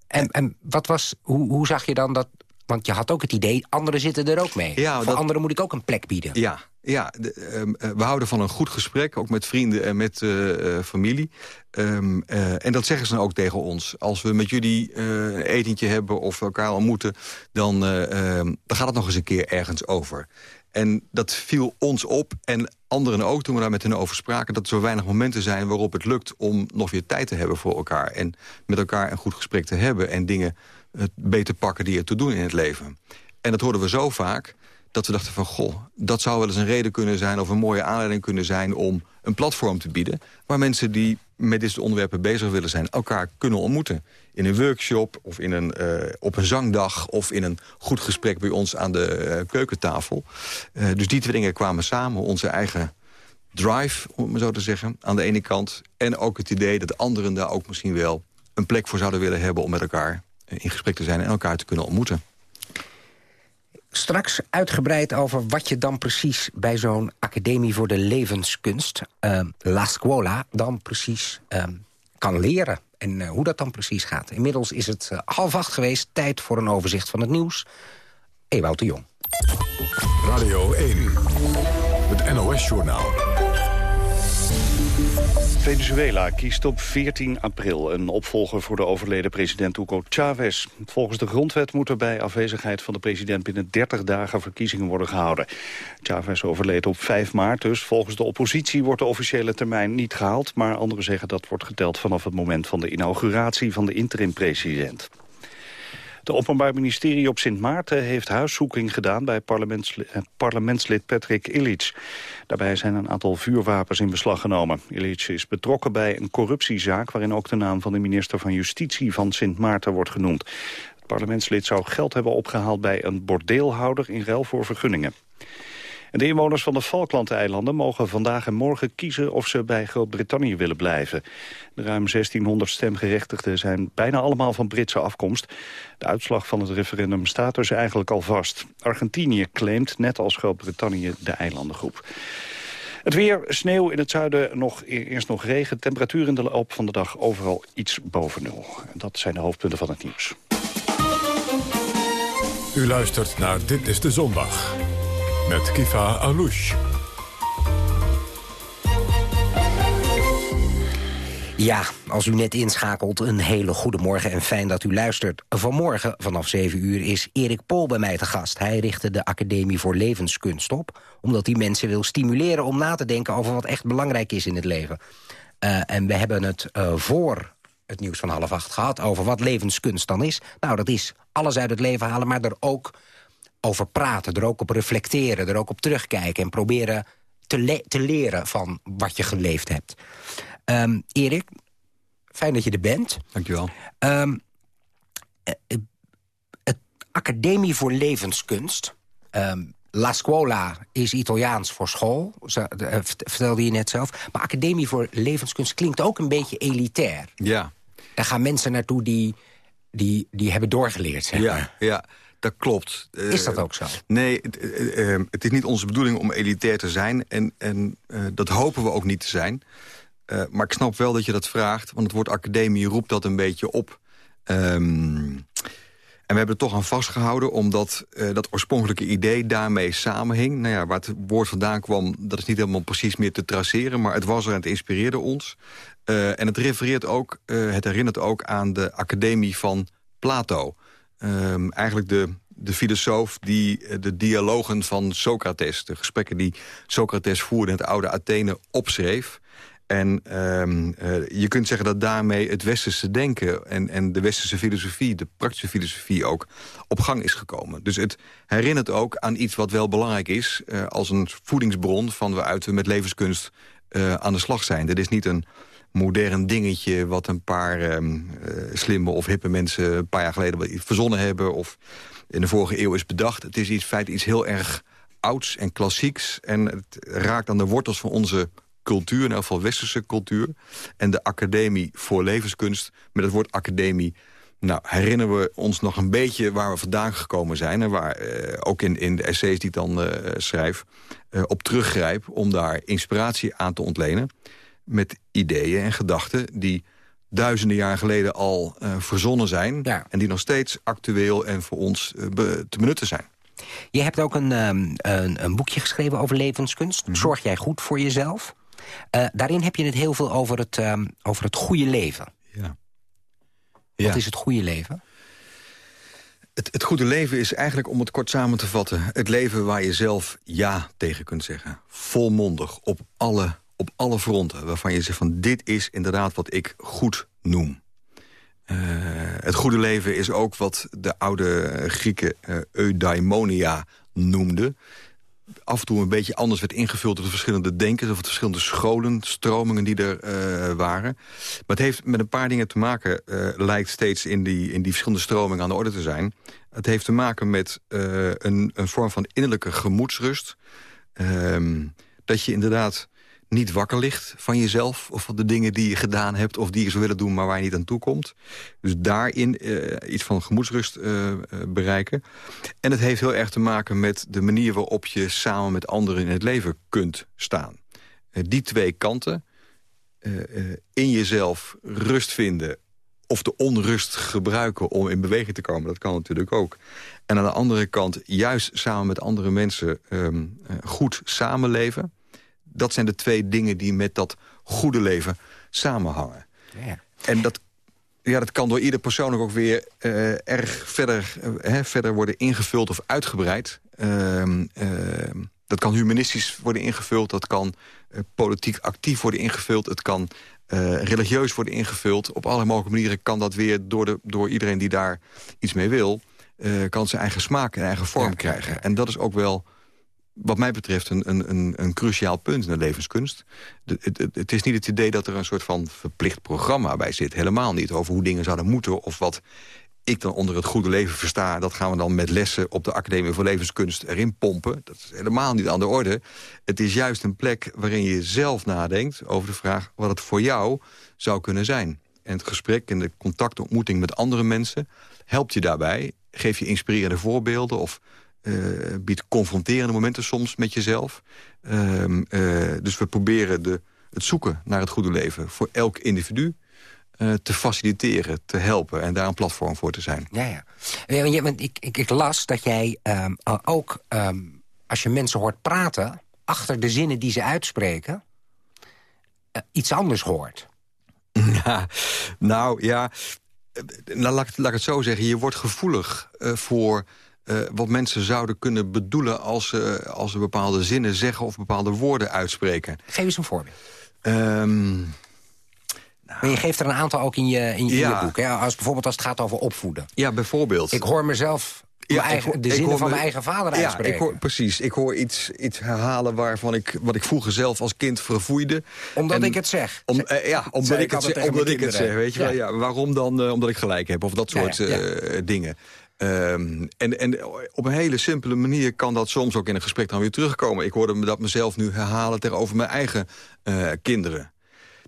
En, en wat was, hoe, hoe zag je dan dat... Want je had ook het idee, anderen zitten er ook mee. Ja, Voor dat- anderen moet ik ook een plek bieden. Ja, Ja, ehm, eh, we houden van een goed gesprek, ook met vrienden en met eh, eh, familie. Ehm, eh, en dat zeggen ze dan ook tegen ons. Als we met jullie een etentje hebben of elkaar ontmoeten... Dan, eh, ehm, dan gaat het nog eens een keer ergens over. En dat viel ons op en anderen ook toen we daar met hen over spraken... dat er zo weinig momenten zijn waarop het lukt om nog weer tijd te hebben voor elkaar. En met elkaar een goed gesprek te hebben en dingen beter pakken die er toe doen in het leven. En dat hoorden we zo vaak dat we dachten van... goh, dat zou wel eens een reden kunnen zijn... of een mooie aanleiding kunnen zijn om een platform te bieden... waar mensen die met dit soort onderwerpen bezig willen zijn... elkaar kunnen ontmoeten. In een workshop of in een, eh, op een zangdag... of in een goed gesprek bij ons aan de eh, keukentafel. Eh, dus die twee dingen kwamen samen. Onze eigen drive, om het maar zo te zeggen, aan de ene kant. En ook het idee dat anderen daar ook misschien wel... een plek voor zouden willen hebben om met elkaar in gesprek te zijn... en elkaar te kunnen ontmoeten. Straks uitgebreid over wat je dan precies bij zo'n Academie voor de Levenskunst, eh, La Scuola, dan precies eh, kan leren. En eh, hoe dat dan precies gaat. Inmiddels is het eh, half acht geweest, tijd voor een overzicht van het nieuws. Ewout de Jong. Radio 1, het NOS-journaal. Venezuela kiest op 14 april een opvolger voor de overleden president Hugo Chavez. Volgens de grondwet moet er bij afwezigheid van de president binnen 30 dagen verkiezingen worden gehouden. Chavez overleed op 5 maart, dus volgens de oppositie wordt de officiële termijn niet gehaald. Maar anderen zeggen dat wordt geteld vanaf het moment van de inauguratie van de interim-president. Het Openbaar Ministerie op Sint Maarten heeft huiszoeking gedaan bij parlementslid, eh, parlementslid Patrick Illich. Daarbij zijn een aantal vuurwapens in beslag genomen. Illich is betrokken bij een corruptiezaak waarin ook de naam van de minister van Justitie van Sint Maarten wordt genoemd. Het parlementslid zou geld hebben opgehaald bij een bordeelhouder in ruil voor vergunningen. De inwoners van de Falklandeilanden mogen vandaag en morgen kiezen of ze bij Groot-Brittannië willen blijven. De ruim 1600 stemgerechtigden zijn bijna allemaal van Britse afkomst. De uitslag van het referendum staat dus eigenlijk al vast. Argentinië claimt, net als Groot-Brittannië, de eilandengroep. Het weer, sneeuw in het zuiden, nog, eerst nog regen. Temperatuur in de loop van de dag overal iets boven nul. Dat zijn de hoofdpunten van het nieuws. U luistert naar Dit is de Zondag. Met Kifa Alouche. Ja, als u net inschakelt, een hele goede morgen en fijn dat u luistert. Vanmorgen vanaf 7 uur is Erik Pol bij mij te gast. Hij richtte de Academie voor Levenskunst op... omdat hij mensen wil stimuleren om na te denken over wat echt belangrijk is in het leven. Uh, en we hebben het uh, voor het nieuws van half acht gehad over wat levenskunst dan is. Nou, dat is alles uit het leven halen, maar er ook over praten, er ook op reflecteren... er ook op terugkijken en proberen te, le te leren van wat je geleefd hebt. Um, Erik, fijn dat je er bent. Dankjewel. Um, het Academie voor Levenskunst... Um, La Scuola is Italiaans voor school, vertelde je net zelf. Maar Academie voor Levenskunst klinkt ook een beetje elitair. Ja. Daar gaan mensen naartoe die, die, die hebben doorgeleerd, zeg ja, maar. Ja, dat klopt. Is dat ook zo? Nee, het, uh, uh, het, is niet onze bedoeling om elitair te zijn. En, en dat hopen we ook niet te zijn. maar ik snap wel dat je dat vraagt. Want het woord academie roept dat een beetje op. Um, en we hebben er toch aan vastgehouden, omdat dat oorspronkelijke idee daarmee samenhing. Nou ja, waar het woord vandaan kwam, dat is niet helemaal precies meer te traceren. Maar het was er en het inspireerde ons. en het refereert ook, het herinnert ook aan de academie van Plato. Um, eigenlijk de, de filosoof die de dialogen van Socrates... de gesprekken die Socrates voerde in het oude Athene opschreef. En um, uh, je kunt zeggen dat daarmee het westerse denken... En, en de westerse filosofie, de praktische filosofie ook... op gang is gekomen. Dus het herinnert ook aan iets wat wel belangrijk is... Uh, als een voedingsbron van waaruit we met levenskunst aan de slag zijn. Dit is niet een modern dingetje... wat een paar um, uh, slimme of hippe mensen een paar jaar geleden verzonnen hebben... of in de vorige eeuw is bedacht. Het is in feite iets heel erg ouds en klassieks... en het raakt aan de wortels van onze cultuur, in elk geval westerse cultuur. En de Academie voor Levenskunst, met het woord academie... Nou, herinneren we ons nog een beetje waar we vandaan gekomen zijn... en waar uh, ook in, in de essays die ik dan uh, schrijf uh, op teruggrijp... om daar inspiratie aan te ontlenen met ideeën en gedachten... die duizenden jaar geleden al uh, verzonnen zijn... Ja. en die nog steeds actueel en voor ons uh, be te benutten zijn. Je hebt ook een, ehm, een, een boekje geschreven over levenskunst. Mhm. Zorg jij goed voor jezelf? Eh, daarin heb je het heel veel over het, ehm, over het goede leven. Ja. Wat Ja. is het goede leven? Het, het goede leven is eigenlijk, om het kort samen te vatten... het leven waar je zelf ja tegen kunt zeggen. Volmondig, op alle, op alle fronten. Waarvan je zegt van dit is inderdaad wat ik goed noem. Eh, het goede leven is ook wat de oude Grieken eh, eudaimonia noemden. Af en toe een beetje anders werd ingevuld door de verschillende denkers... of de verschillende scholen, stromingen die er eh, waren. Maar het heeft met een paar dingen te maken... lijkt steeds in die, in die verschillende stromingen aan de orde te zijn. Het heeft te maken met een, een vorm van innerlijke gemoedsrust. Ehm, dat je inderdaad niet wakker ligt van jezelf... of van de dingen die je gedaan hebt of die je zou willen doen... maar waar je niet aan toe komt. Dus daarin eh, iets van gemoedsrust eh, eh, bereiken. En het heeft heel erg te maken met de manier waarop je... samen met anderen in het leven kunt staan. Die twee kanten, in jezelf rust vinden of de onrust gebruiken om in beweging te komen. Dat kan natuurlijk ook. En aan de andere kant juist samen met andere mensen eh, goed samenleven. Dat zijn de twee dingen die met dat goede leven samenhangen. En dat, ja, dat kan door ieder persoon ook weer eh, erg verder, eh, hè, verder worden ingevuld of uitgebreid. Ehm, ehm, dat kan humanistisch worden ingevuld, dat kan eh, politiek actief worden ingevuld... het kan religieus worden ingevuld. Op alle mogelijke manieren kan dat weer door, de, door iedereen die daar iets mee wil... kan zijn eigen smaak en eigen vorm krijgen. En dat is ook wel wat mij betreft een, een, een, cruciaal punt in de levenskunst. Het, het, is niet het idee dat er een soort van verplicht programma bij zit. Helemaal niet over hoe dingen zouden moeten... of wat ik dan onder het goede leven versta... dat gaan we dan met lessen op de Academie voor Levenskunst erin pompen. Dat is helemaal niet aan de orde. Het is juist een plek waarin je zelf nadenkt over de vraag... wat het voor jou zou kunnen zijn. En het gesprek en de contactontmoeting met andere mensen... helpt je daarbij, geef je inspirerende voorbeelden... of biedt confronterende momenten soms met jezelf. Ehm, eh, dus we proberen de, het zoeken naar het goede leven... voor elk individu eh, te faciliteren, te helpen... en daar een platform voor te zijn. Ja, ja. Ja, want ik, ik, ik las dat jij ehm, eh, ook, ehm, als je mensen hoort praten... achter de zinnen die ze uitspreken, eh, iets anders hoort. Ja, nou ja, eh, nou, laat, ik- laat ik het zo zeggen. Je wordt gevoelig eh, voor eh, wat mensen zouden kunnen bedoelen... Als ze, als ze bepaalde zinnen zeggen of bepaalde woorden uitspreken. Geef eens een voorbeeld. Ehm, Maar je geeft er een aantal ook in je, in je, in Ja. je boek. Hè? Als, bijvoorbeeld als het gaat over opvoeden. ja, bijvoorbeeld. Ik hoor mezelf eigen, hoor- de zinnen van me- mijn eigen vader Ja, uitspreken. ik hoor, precies. Ik hoor iets, iets herhalen waarvan ik, wat ik vroeger zelf als kind verfoeide. Omdat En- ik het zeg. Om, eh, ja, omdat ik, ik het, zeg, omdat ik het zeg, weet je wel. Ja, waarom dan? eh, omdat ik gelijk heb, of dat Ja, soort ja, ja. eh, dingen. Ehm, en, en op een hele simpele manier kan dat soms ook in een gesprek dan weer terugkomen. Ik hoorde me dat mezelf nu herhalen tegenover mijn eigen eh, kinderen.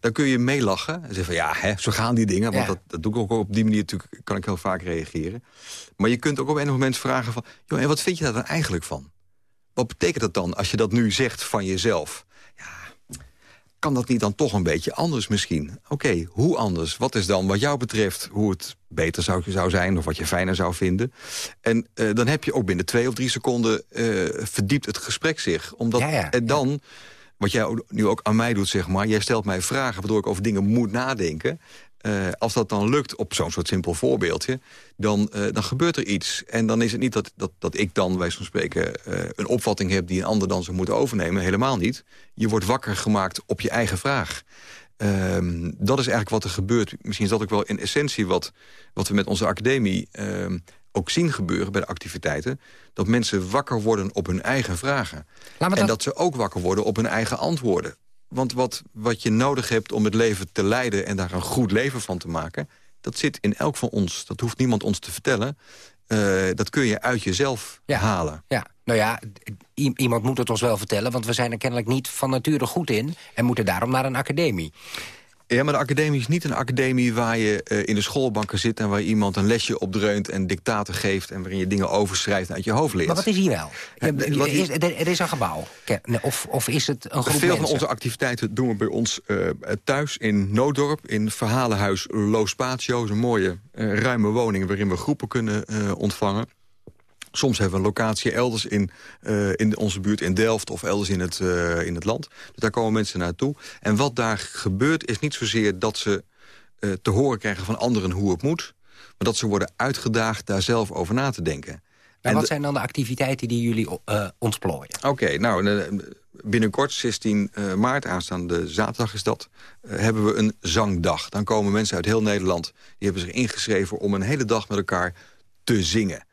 Dan kun je meelachen en zeggen van ja, hè, zo gaan die dingen. Want Ja. dat, dat doe ik ook op die manier natuurlijk, kan ik heel vaak reageren. Maar je kunt ook op een moment vragen van... Joh, en wat vind je daar dan eigenlijk van? Wat betekent dat dan als je dat nu zegt van jezelf? Kan dat niet dan toch een beetje anders misschien? Oké, hoe anders? Wat is dan wat jou betreft hoe het beter zou, zou zijn... of wat je fijner zou vinden? En eh, dan heb je ook binnen twee of drie seconden... eh, verdiept het gesprek zich. Omdat Ja, ja, en dan, wat jij nu ook aan mij doet, zeg maar... jij stelt mij vragen waardoor ik over dingen moet nadenken... Eh, als dat dan lukt op zo'n soort simpel voorbeeldje... Dan, eh, dan gebeurt er iets. En dan is het niet dat, dat, dat ik dan, bij zo'n spreken... eh, een opvatting heb die een ander dan zou moeten overnemen. Helemaal niet. Je wordt wakker gemaakt op je eigen vraag. Ehm, dat is eigenlijk wat er gebeurt. Misschien is dat ook wel in essentie wat, wat we met onze academie... ehm, ook zien gebeuren bij de activiteiten... dat mensen wakker worden op hun eigen vragen. En dat- dat ze ook wakker worden op hun eigen antwoorden. Want wat, wat je nodig hebt om het leven te leiden... en daar een goed leven van te maken... dat zit in elk van ons. Dat hoeft niemand ons te vertellen. Eh, dat kun je uit jezelf Ja. halen. Ja, nou ja, iemand moet het ons wel vertellen... want we zijn er kennelijk niet van nature goed in... en moeten daarom naar een academie. Ja, maar de academie is niet een academie waar je eh, in de schoolbanken zit... en waar iemand een lesje opdreunt en dictaten geeft... en waarin je dingen overschrijft en uit je hoofd leert. Maar wat is hier wel? Wat is, er, is een gebouw. Of, of is het een groep Veel mensen? van onze activiteiten doen we bij ons eh, thuis in Nooddorp... in Verhalenhuis Lo Spatio. Dat is een mooie, eh, ruime woning waarin we groepen kunnen ontvangen. Soms hebben we een locatie elders in, uh, in onze buurt in Delft of elders in het, uh, in het land. Dus daar komen mensen naartoe. En wat daar gebeurt is niet zozeer dat ze uh, te horen krijgen van anderen hoe het moet... maar dat ze worden uitgedaagd daar zelf over na te denken. En wat zijn dan de activiteiten die jullie ontplooien? Oké, okay, nou, binnenkort, 16 maart, aanstaande zaterdag is dat... hebben we een zangdag. Dan komen mensen uit heel Nederland... die hebben zich ingeschreven om een hele dag met elkaar te zingen.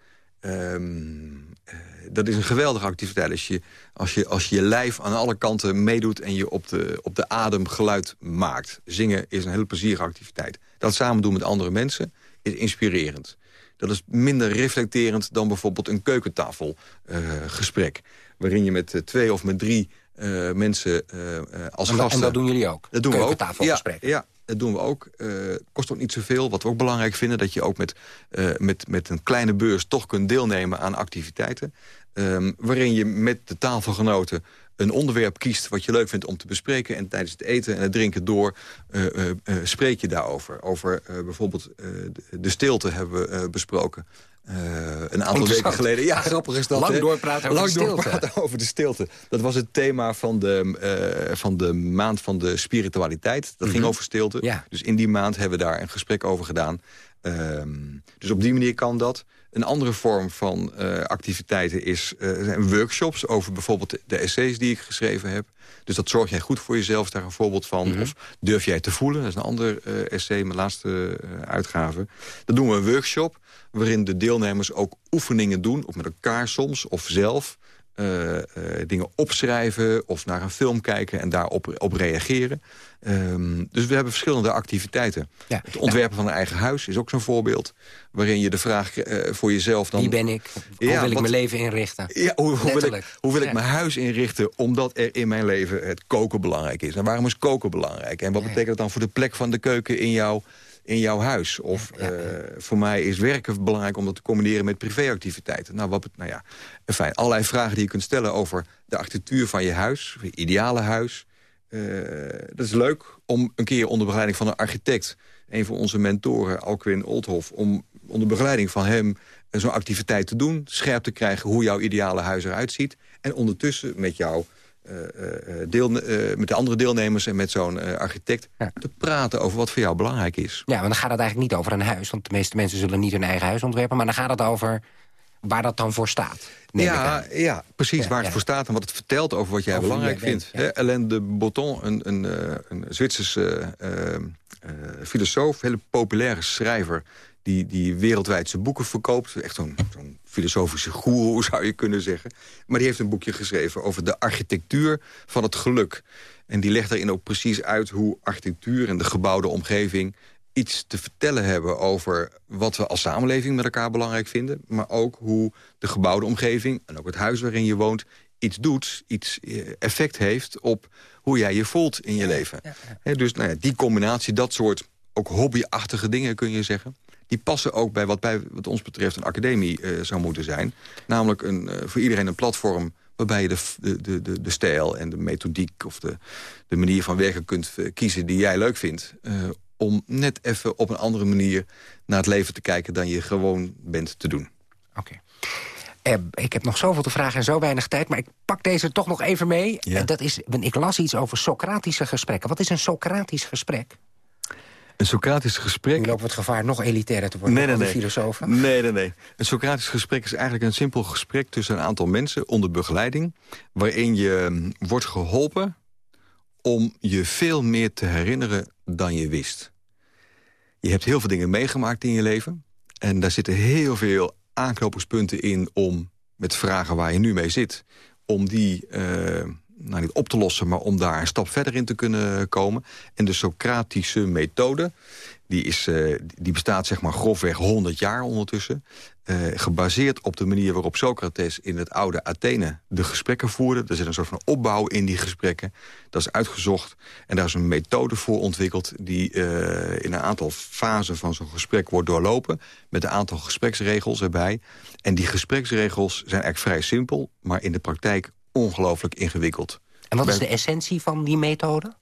Um, uh, dat is een geweldige activiteit. Als je, als, je, als je je lijf aan alle kanten meedoet en je op de, op de adem geluid maakt. Zingen is een hele plezierige activiteit. Dat samen doen met andere mensen is inspirerend. Dat is minder reflecterend dan bijvoorbeeld een keukentafelgesprek. Uh, waarin je met twee of met drie uh, mensen als en, gasten... En dat doen jullie ook? Dat doen we ook. Ja, ja, dat doen we ook. Uh, kost ook niet zoveel. Wat we ook belangrijk vinden... dat je ook met, uh, met, met een kleine beurs toch kunt deelnemen aan activiteiten. Um, waarin je met de tafelgenoten een onderwerp kiest wat je leuk vindt om te bespreken... en tijdens het eten en het drinken door uh, spreek je daarover. Over bijvoorbeeld de stilte hebben we besproken. Een aantal weken geleden. Ja, grappig is dat. Lang doorpraten over Lang de stilte. doorpraten over de stilte. Dat was het thema van de, van de maand van de spiritualiteit. Dat mm -hmm. ging over stilte. Ja. Dus in die maand hebben we daar een gesprek over gedaan. Um, dus op die manier kan dat. Een andere vorm van uh, activiteiten is, zijn workshops over bijvoorbeeld de essays die ik geschreven heb. Dus dat zorg jij goed voor jezelf, is daar een voorbeeld van. Mm -hmm. Of durf jij te voelen, dat is een ander essay, mijn laatste uitgave. Dan doen we een workshop waarin de deelnemers ook oefeningen doen, of met elkaar soms, of zelf. Uh, uh, dingen opschrijven of naar een film kijken en daarop op reageren. Um, dus we hebben verschillende activiteiten. Ja, het ontwerpen van een eigen huis is ook zo'n voorbeeld. Waarin je de vraag uh, voor jezelf dan... Wie ben ik? Hoe ja, wil ik wat, mijn leven inrichten? Ja, hoe, hoe wil ik, hoe wil ik mijn huis inrichten... omdat er in mijn leven het koken belangrijk is? En waarom is koken belangrijk? En wat betekent dat dan voor de plek van de keuken in jouw in jouw huis. Of ja, ja, ja. Uh, voor mij is werken belangrijk om dat te combineren met privéactiviteiten. Nou, wat, nou ja, fijn. Allerlei vragen die je kunt stellen over de architectuur van je huis. Je ideale huis. Uh, dat is leuk om een keer onder begeleiding van een architect... een van onze mentoren, Alquin Oldhoff... om onder begeleiding van hem zo'n activiteit te doen. Scherp te krijgen hoe jouw ideale huis eruit ziet. En ondertussen met jou... Uh, deel, uh, met de andere deelnemers en met zo'n uh, architect... Ja. te praten over wat voor jou belangrijk is. Ja, maar dan gaat het eigenlijk niet over een huis. Want de meeste mensen zullen niet hun eigen huis ontwerpen. Maar dan gaat het over waar dat dan voor staat. Ja, ja, precies, ja, waar het voor staat en wat het vertelt over wat jij over belangrijk vindt. Bent, ja. Alain de Botton, een, een, een Zwitserse filosoof... hele populaire schrijver die, die wereldwijd zijn boeken verkoopt. Echt zo'n zo filosofische goeroe, zou je kunnen zeggen. Maar die heeft een boekje geschreven over de architectuur van het geluk. En die legt daarin ook precies uit hoe architectuur en de gebouwde omgeving iets te vertellen hebben over wat we als samenleving met elkaar belangrijk vinden. Maar ook hoe de gebouwde omgeving en ook het huis waarin je woont iets doet, iets effect heeft op hoe jij je voelt in je leven. Ja, ja. He, dus nou ja, die combinatie, dat soort ook hobbyachtige dingen kun je zeggen die passen ook bij wat, bij wat ons betreft een academie uh, zou moeten zijn. Namelijk een, uh, voor iedereen een platform waarbij je de, de, de, de stijl en de methodiek... of de, de manier van werken kunt kiezen die jij leuk vindt... Uh, om net even op een andere manier naar het leven te kijken... dan je gewoon bent te doen. Oké. Okay. Uh, ik heb nog zoveel te vragen en zo weinig tijd... maar ik pak deze toch nog even mee. Ja. Dat is, ik las iets over Socratische gesprekken. Wat is een Socratisch gesprek? Een Socratisch gesprek... Nu lopen we het gevaar nog elitairder te worden nee, nee, nee. filosofen. Nee, nee, nee. Een Socratisch gesprek is eigenlijk een simpel gesprek... tussen een aantal mensen onder begeleiding... waarin je wordt geholpen om je veel meer te herinneren dan je wist. Je hebt heel veel dingen meegemaakt in je leven... en daar zitten heel veel aanknopingspunten in om met vragen waar je nu mee zit... om die... Uh, nou niet op te lossen, maar om daar een stap verder in te kunnen komen. En de Socratische methode, die, is, uh, die bestaat zeg maar grofweg 100 jaar ondertussen. Uh, gebaseerd op de manier waarop Socrates in het oude Athene de gesprekken voerde. Er zit een soort van opbouw in die gesprekken. Dat is uitgezocht en daar is een methode voor ontwikkeld... die uh, in een aantal fasen van zo'n gesprek wordt doorlopen... met een aantal gespreksregels erbij. En die gespreksregels zijn eigenlijk vrij simpel... maar in de praktijk ongelooflijk ingewikkeld. En wat is de essentie van die methode?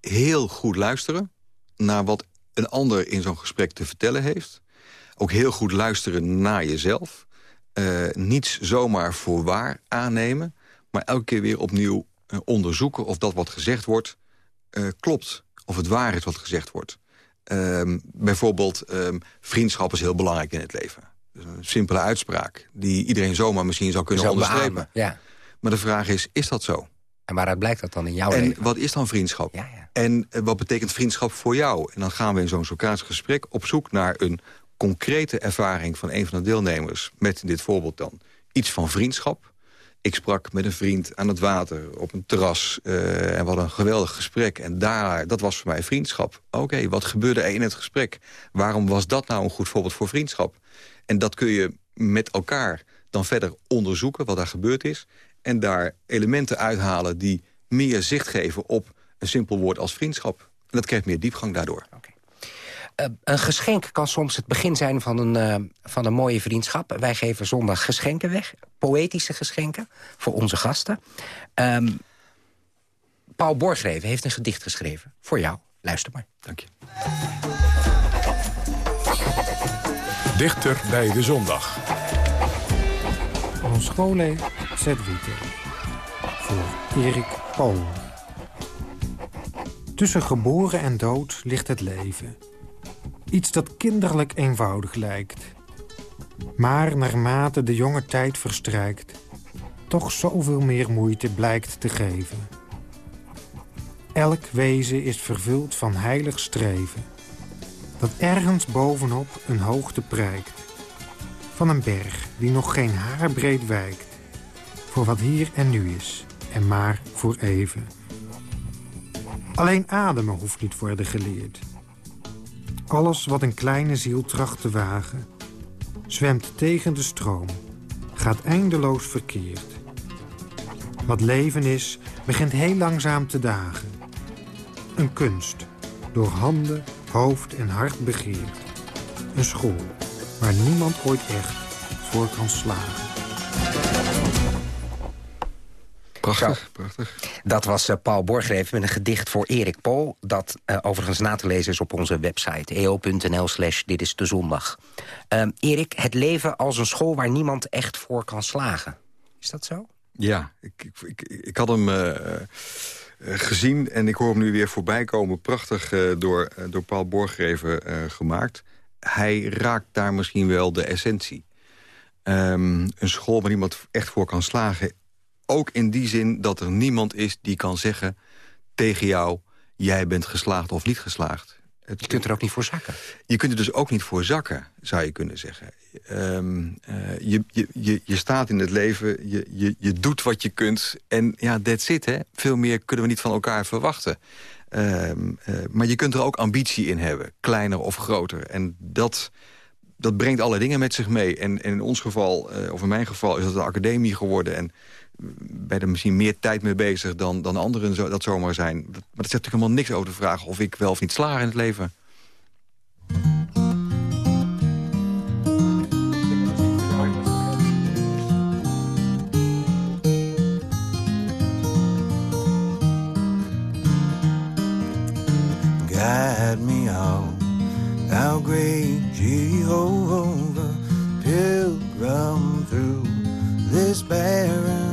Heel goed luisteren naar wat een ander in zo'n gesprek te vertellen heeft. Ook heel goed luisteren naar jezelf. eh, niets zomaar voor waar aannemen... maar elke keer weer opnieuw eh, onderzoeken of dat wat gezegd wordt eh, klopt. Of het waar is wat gezegd wordt. Ehm, bijvoorbeeld, ehm, vriendschap is heel belangrijk in het leven. Is een simpele uitspraak die iedereen zomaar misschien zou kunnen onderstrepen. ja. Maar de vraag is, is dat zo? En waaruit blijkt dat dan in jouw en leven? wat is dan vriendschap? En eh, wat betekent vriendschap voor jou? En dan gaan we in zo'n Socratisch gesprek op zoek naar een concrete ervaring van een van de deelnemers. Met in dit voorbeeld dan iets van vriendschap. Ik sprak met een vriend aan het water op een terras. eh, en we hadden een geweldig gesprek. En daar, dat was voor mij vriendschap. Oké, wat gebeurde er in het gesprek? Waarom was dat nou een goed voorbeeld voor vriendschap? En dat kun je met elkaar dan verder onderzoeken wat daar gebeurd is. En daar elementen uithalen die meer zicht geven op een simpel woord als vriendschap. En dat krijgt meer diepgang daardoor. Eh, een geschenk kan soms het begin zijn van een, eh, van een mooie vriendschap. Wij geven zondag geschenken weg. Poëtische geschenken voor onze gasten. Ehm, Paul Borgreven heeft een gedicht geschreven. Voor jou. Luister maar. Dank je. Dichter bij de zondag. On schole Zedwiete. Voor Erik Pool. Tussen geboren en dood ligt het leven. Iets dat kinderlijk eenvoudig lijkt. Maar naarmate de jonge tijd verstrijkt... toch zoveel meer moeite blijkt te geven. Elk wezen is vervuld van heilig streven... dat ergens bovenop een hoogte prijkt van een berg die nog geen haarbreed wijkt. Voor wat hier en nu is, en maar voor even. Alleen ademen hoeft niet worden geleerd. Alles wat een kleine ziel tracht te wagen... zwemt tegen de stroom, gaat eindeloos verkeerd. Wat leven is, begint heel langzaam te dagen. Een kunst, door handen, hoofd en hart begeerd. Een school, waar niemand ooit echt voor kan slagen. Prachtig, prachtig. Dat was eh, Paul Borgreven met een gedicht voor Erik Pol... dat eh, overigens na te lezen is op onze website. eo.nl slash dit is de zondag. Ehm, Erik, het leven als een school waar niemand echt voor kan slagen. Is dat zo? Ja, ik, ik, ik, ik had hem eh, gezien en ik hoor hem nu weer voorbij komen. Prachtig door, door Paul Borgreven gemaakt. Hij raakt daar misschien wel de essentie. Ehm, een school waar niemand echt voor kan slagen. Ook in die zin dat er niemand is die kan zeggen tegen jou... jij bent geslaagd of niet geslaagd. Je kunt er ook niet voor zakken. Je kunt er dus ook niet voor zakken, zou je kunnen zeggen. Ehm, eh, je, je, je, je staat in het leven, je, je, je doet wat je kunt. En ja, that's it, hè. Veel meer kunnen we niet van elkaar verwachten. Ehm, eh, maar je kunt er ook ambitie in hebben, kleiner of groter. En dat, dat brengt alle dingen met zich mee. En, en in ons geval, eh, of in mijn geval, is dat een academie geworden... en ben er misschien meer tijd mee bezig dan, dan anderen zo, dat zomaar zijn. Maar dat zegt natuurlijk helemaal niks over de vraag of ik wel of niet slaag in het leven. guide me on, thou great Jehovah, pilgrim through this barren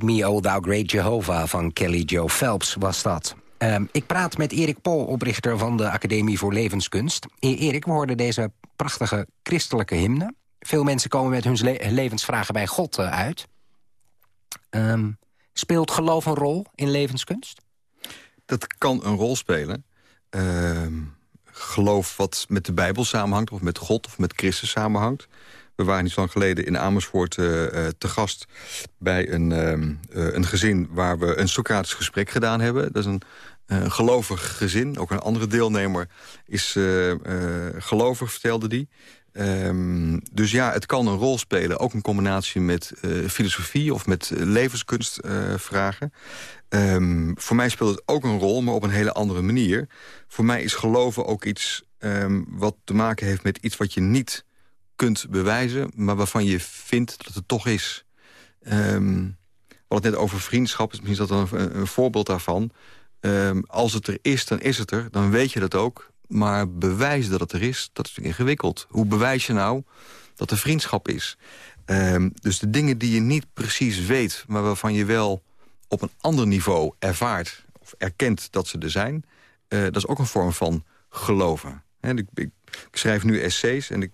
Me, O Thou Great Jehovah van Kelly Joe Phelps was dat. Ehm, ik praat met Erik Pol, oprichter van de Academie voor Levenskunst. E- Erik, we hoorden deze prachtige christelijke hymne. Veel mensen komen met hun le- levensvragen bij God eh, uit. Ehm, speelt geloof een rol in levenskunst? Dat kan een rol spelen. Ehm, geloof wat met de Bijbel samenhangt... of met God of met Christus samenhangt. We waren niet zo lang geleden in Amersfoort eh, eh, te gast... bij een, ehm, eh, een gezin waar we een Socratisch gesprek gedaan hebben. Dat is een gelovig gezin. Ook een andere deelnemer is gelovig, vertelde die. Ehm, dus ja, het kan een rol spelen. Ook in combinatie met filosofie of met levenskunstvragen. Ehm, voor mij speelt het ook een rol, maar op een hele andere manier. Voor mij is geloven ook iets wat te maken heeft met iets wat je niet kunt bewijzen... maar waarvan je vindt dat het toch is. Ehm, we het net over vriendschap, is misschien is dat een, voorbeeld daarvan. Ehm, als het er is, dan is het er, dan weet je dat ook. Maar bewijzen dat het er is, dat is natuurlijk ingewikkeld. Hoe bewijs je nou dat er vriendschap is? Ehm, dus de dingen die je niet precies weet... maar waarvan je wel op een ander niveau ervaart of erkent dat ze er zijn... eh, dat is ook een vorm van geloven. Ik, ik, ik schrijf nu essays en ik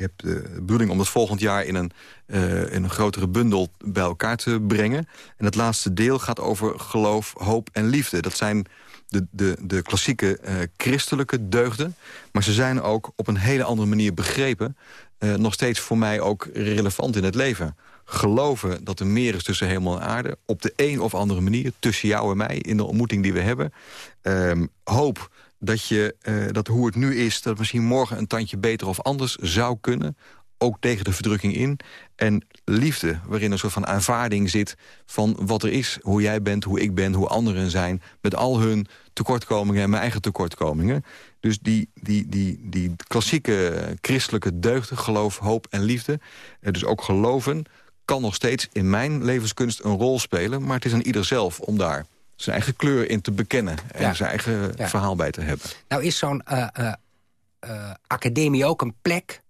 heb de bedoeling om dat volgend jaar in een, eh, in een grotere bundel bij elkaar te brengen. En het laatste deel gaat over geloof, hoop en liefde. Dat zijn de, de, de klassieke eh, christelijke deugden. Maar ze zijn ook op een hele andere manier begrepen. eh, nog steeds voor mij ook relevant in het leven. Geloven dat er meer is tussen hemel en aarde. Op de een of andere manier, tussen jou en mij, in de ontmoeting die we hebben. Ehm, hoop dat, je, eh, dat hoe het nu is, dat misschien morgen een tandje beter of anders zou kunnen. Ook tegen de verdrukking in. En liefde, waarin een soort van aanvaarding zit van wat er is. Hoe jij bent, hoe ik ben, hoe anderen zijn. Met al hun tekortkomingen en mijn eigen tekortkomingen. Dus die, die, die, die klassieke christelijke deugden, geloof, hoop en liefde. eh, dus ook geloven kan nog steeds in mijn levenskunst een rol spelen. Maar het is aan ieder zelf om daar zijn eigen kleur in te bekennen. En Ja. zijn eigen Ja. verhaal bij te hebben. Nou is zo'n eh, eh, eh, academie ook een plek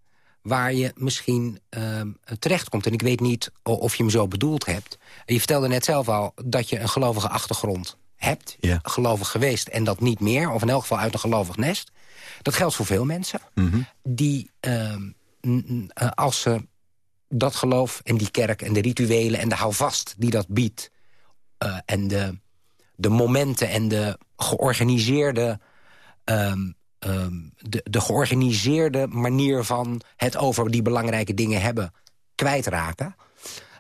waar je misschien ehm, terechtkomt. En ik weet niet of je hem zo bedoeld hebt. Je vertelde net zelf al dat je een gelovige achtergrond hebt. Gelovig geweest en dat niet meer. Of in elk geval uit een gelovig nest. Dat geldt voor veel mensen. Die ehm, eh, als ze dat geloof en die kerk en de rituelen... en de houvast die dat biedt... en de, de momenten en de georganiseerde... ehm, ehm, de, de georganiseerde manier van het over die belangrijke dingen hebben kwijtraken.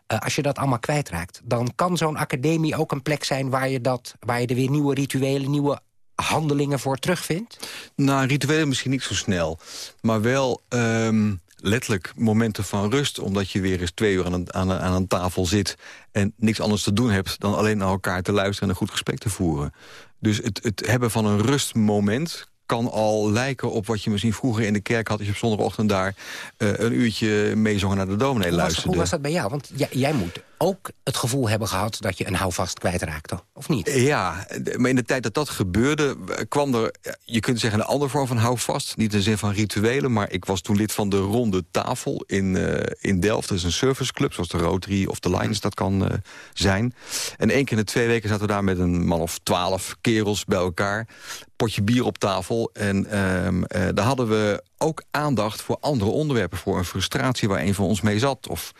Eh, als je dat allemaal kwijtraakt, dan kan zo'n academie ook een plek zijn... waar je, dat, waar je er weer nieuwe rituelen, nieuwe handelingen voor terugvindt? Nou, rituelen misschien niet zo snel. Maar wel ehm, letterlijk momenten van rust... omdat je weer eens twee uur aan een, aan, een, aan een tafel zit... en niks anders te doen hebt dan alleen naar elkaar te luisteren... en een goed gesprek te voeren. Dus het, het hebben van een rustmoment kan al lijken op wat je misschien vroeger in de kerk had... als je op zondagochtend daar uh, een uurtje meezongen naar de dominee Hoe was, hoe was dat bij jou? Want jij, jij moet ook het gevoel hebben gehad dat je een houvast kwijtraakte, of niet? Ja, maar in de tijd dat dat gebeurde, kwam er, je kunt zeggen, een andere vorm van houvast. Niet in de zin van rituelen, maar ik was toen lid van de Ronde Tafel in, eh, in Delft. Is een serviceclub, zoals de Rotary of de Lions dat kan eh, zijn. En één keer in de twee weken zaten we daar met een man of twaalf kerels bij elkaar. Potje bier op tafel. En ehm, eh, daar hadden we ook aandacht voor andere onderwerpen. Voor een frustratie waar een van ons mee zat. Of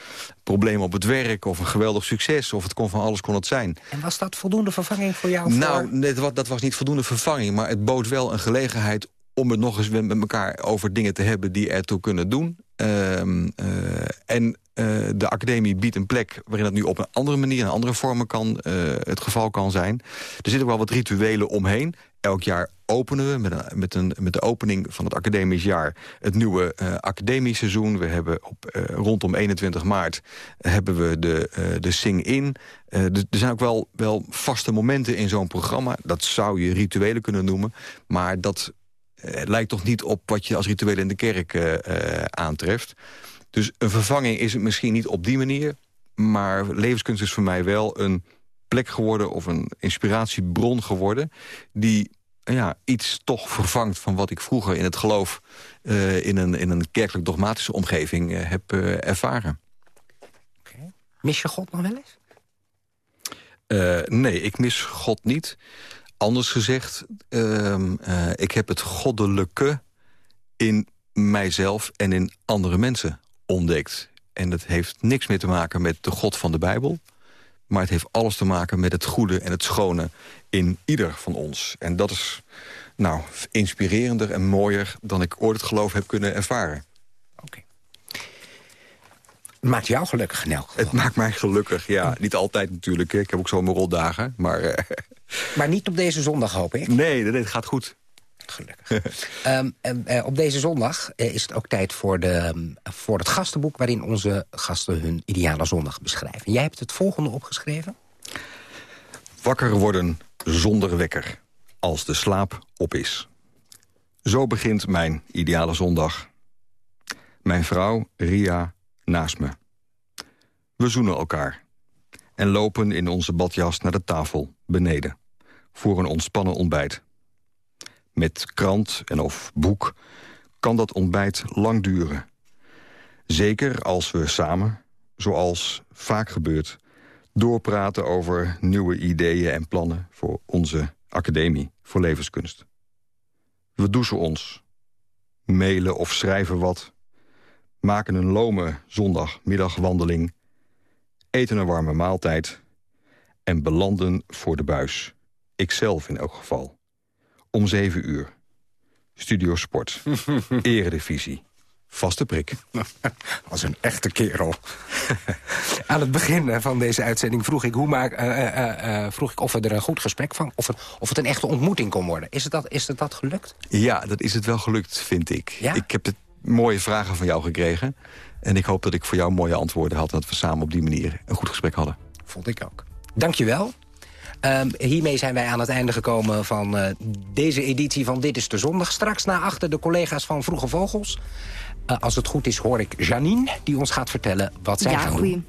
problemen op het werk, of een geweldig succes. Of het kon van alles kon het zijn. En was dat voldoende vervanging voor jou? Nou, voor... dat wa- dat was niet voldoende vervanging. Maar het bood wel een gelegenheid om het nog eens met met elkaar over dingen te hebben die ertoe kunnen doen. Ehm, eh, en eh, de academie biedt een plek waarin dat nu op een andere manier, in andere vormen kan, eh, het geval kan zijn. Er zitten wel wat rituelen omheen. Elk jaar openen we met, een, met, een, met de opening van het academisch jaar het nieuwe eh academisch seizoen. We hebben op, eh, rondom 21 maart hebben we de, eh, de Sing-In. Er zijn ook wel, wel vaste momenten in zo'n programma. Dat zou je rituelen kunnen noemen. Maar dat lijkt toch niet op wat je als rituelen in de kerk aantreft. Dus een vervanging is het misschien niet op die manier. Maar levenskunst is voor mij wel een plek geworden... of een inspiratiebron geworden... die ja, iets toch vervangt van wat ik vroeger in het geloof... eh, in, een, in een kerkelijk dogmatische omgeving eh, heb eh, ervaren. Mis je God nog wel eens? Nee, ik mis God niet. Anders gezegd, ehm, eh, ik heb het goddelijke in mijzelf en in andere mensen ontdekt. En dat heeft niks meer te maken met de God van de Bijbel... maar het heeft alles te maken met het goede en het schone in ieder van ons. En dat is nou, inspirerender en mooier dan ik ooit het geloof heb kunnen ervaren. Maakt jou gelukkig, Nel. Het maakt mij gelukkig, ja. Niet altijd natuurlijk, ik heb ook zo mijn roldagen, maar... eh, Maar niet op deze zondag, hoop ik. Nee, nee, het gaat goed. Ehm, en, eh, op deze zondag eh, is het ook tijd voor, de, ehm, voor het gastenboek... waarin onze gasten hun ideale zondag beschrijven. Jij hebt het volgende opgeschreven. Wakker worden zonder wekker, als de slaap op is. Zo begint mijn ideale zondag. Mijn vrouw, Ria, naast me. We zoenen elkaar. En lopen in onze badjas naar de tafel, beneden. Voor een ontspannen ontbijt. Met krant en of boek kan dat ontbijt lang duren. Zeker als we samen, zoals vaak gebeurt... doorpraten over nieuwe ideeën en plannen... voor onze academie voor levenskunst. We douchen ons, mailen of schrijven wat... maken een lome zondagmiddagwandeling... eten een warme maaltijd... en belanden voor de buis. Ikzelf in elk geval. Om zeven uur. Studio Sport. Eredivisie. Vaste prik. Als een echte kerel. Aan het begin eh, van deze uitzending vroeg ik, hoe maak, eh, eh, vroeg ik of we er een goed gesprek van... Of, het- of het een echte ontmoeting kon worden. Is het dat, is het dat gelukt? Ja, dat is het wel gelukt, vind ik. Ik heb het mooie vragen van jou gekregen. En ik hoop dat ik voor jou mooie antwoorden had... en dat we samen op die manier een goed gesprek hadden. Vond ik ook. Dankjewel. Ehm hiermee zijn wij aan het einde gekomen van eh, deze editie van Dit is de Zondag. Straks na achter de collega's van Vroege Vogels. Eh, als het goed is hoor ik Janine, die ons gaat vertellen wat zij ja, gaan goeie...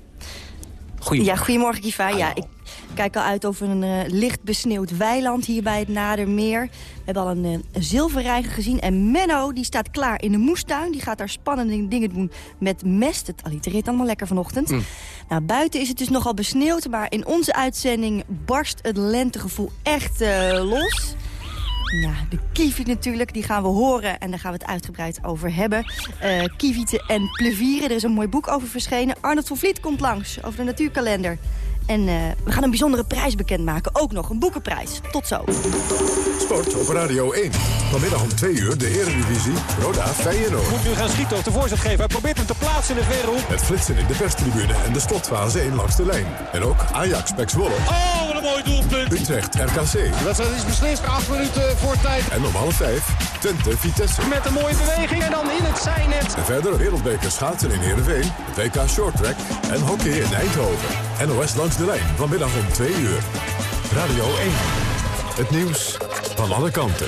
Goedemorgen. Ja, goedemorgen Kiva. Ja, ik kijk al uit over een eh, licht besneeuwd weiland hier bij het Nadermeer. We hebben al een, een zilverreiger gezien. En Menno die staat klaar in de moestuin. Die gaat daar spannende dingen doen met mest. Het allitereert allemaal lekker vanochtend. Hm. Nou, buiten is het dus nogal besneeuwd. Maar in onze uitzending barst het lentegevoel echt eh, los. Nou, de kievit natuurlijk, die gaan we horen en daar gaan we het uitgebreid over hebben. Eh kievieten en plevieren, er is een mooi boek over verschenen. Arnold van Vliet komt langs over de natuurkalender. En eh, we gaan een bijzondere prijs bekendmaken, ook nog een boekenprijs. Tot zo. Sport op Radio 1. Vanmiddag om 2 uur de Eredivisie. Roda Feyenoord. Moet nu gaan schieten of de voorzet geven. Hij probeert hem te plaatsen in de verre hoek. Het flitsen in de perstribune en de slotfase 1 langs de lijn. En ook Ajax Pek Zwolle. Oh, wat een mooi doelpunt. Utrecht RKC. De wedstrijd is beslist. Acht minuten voor tijd. En om half 5 Twente Vitesse. Met een mooie beweging. En dan in het zijne Lent. En verder wereldbeker schaatsen in Heerenveen, WK Shorttrack en hockey in Eindhoven. NOS de lijn vanmiddag om 2 uur. Radio 1. Het nieuws van alle kanten.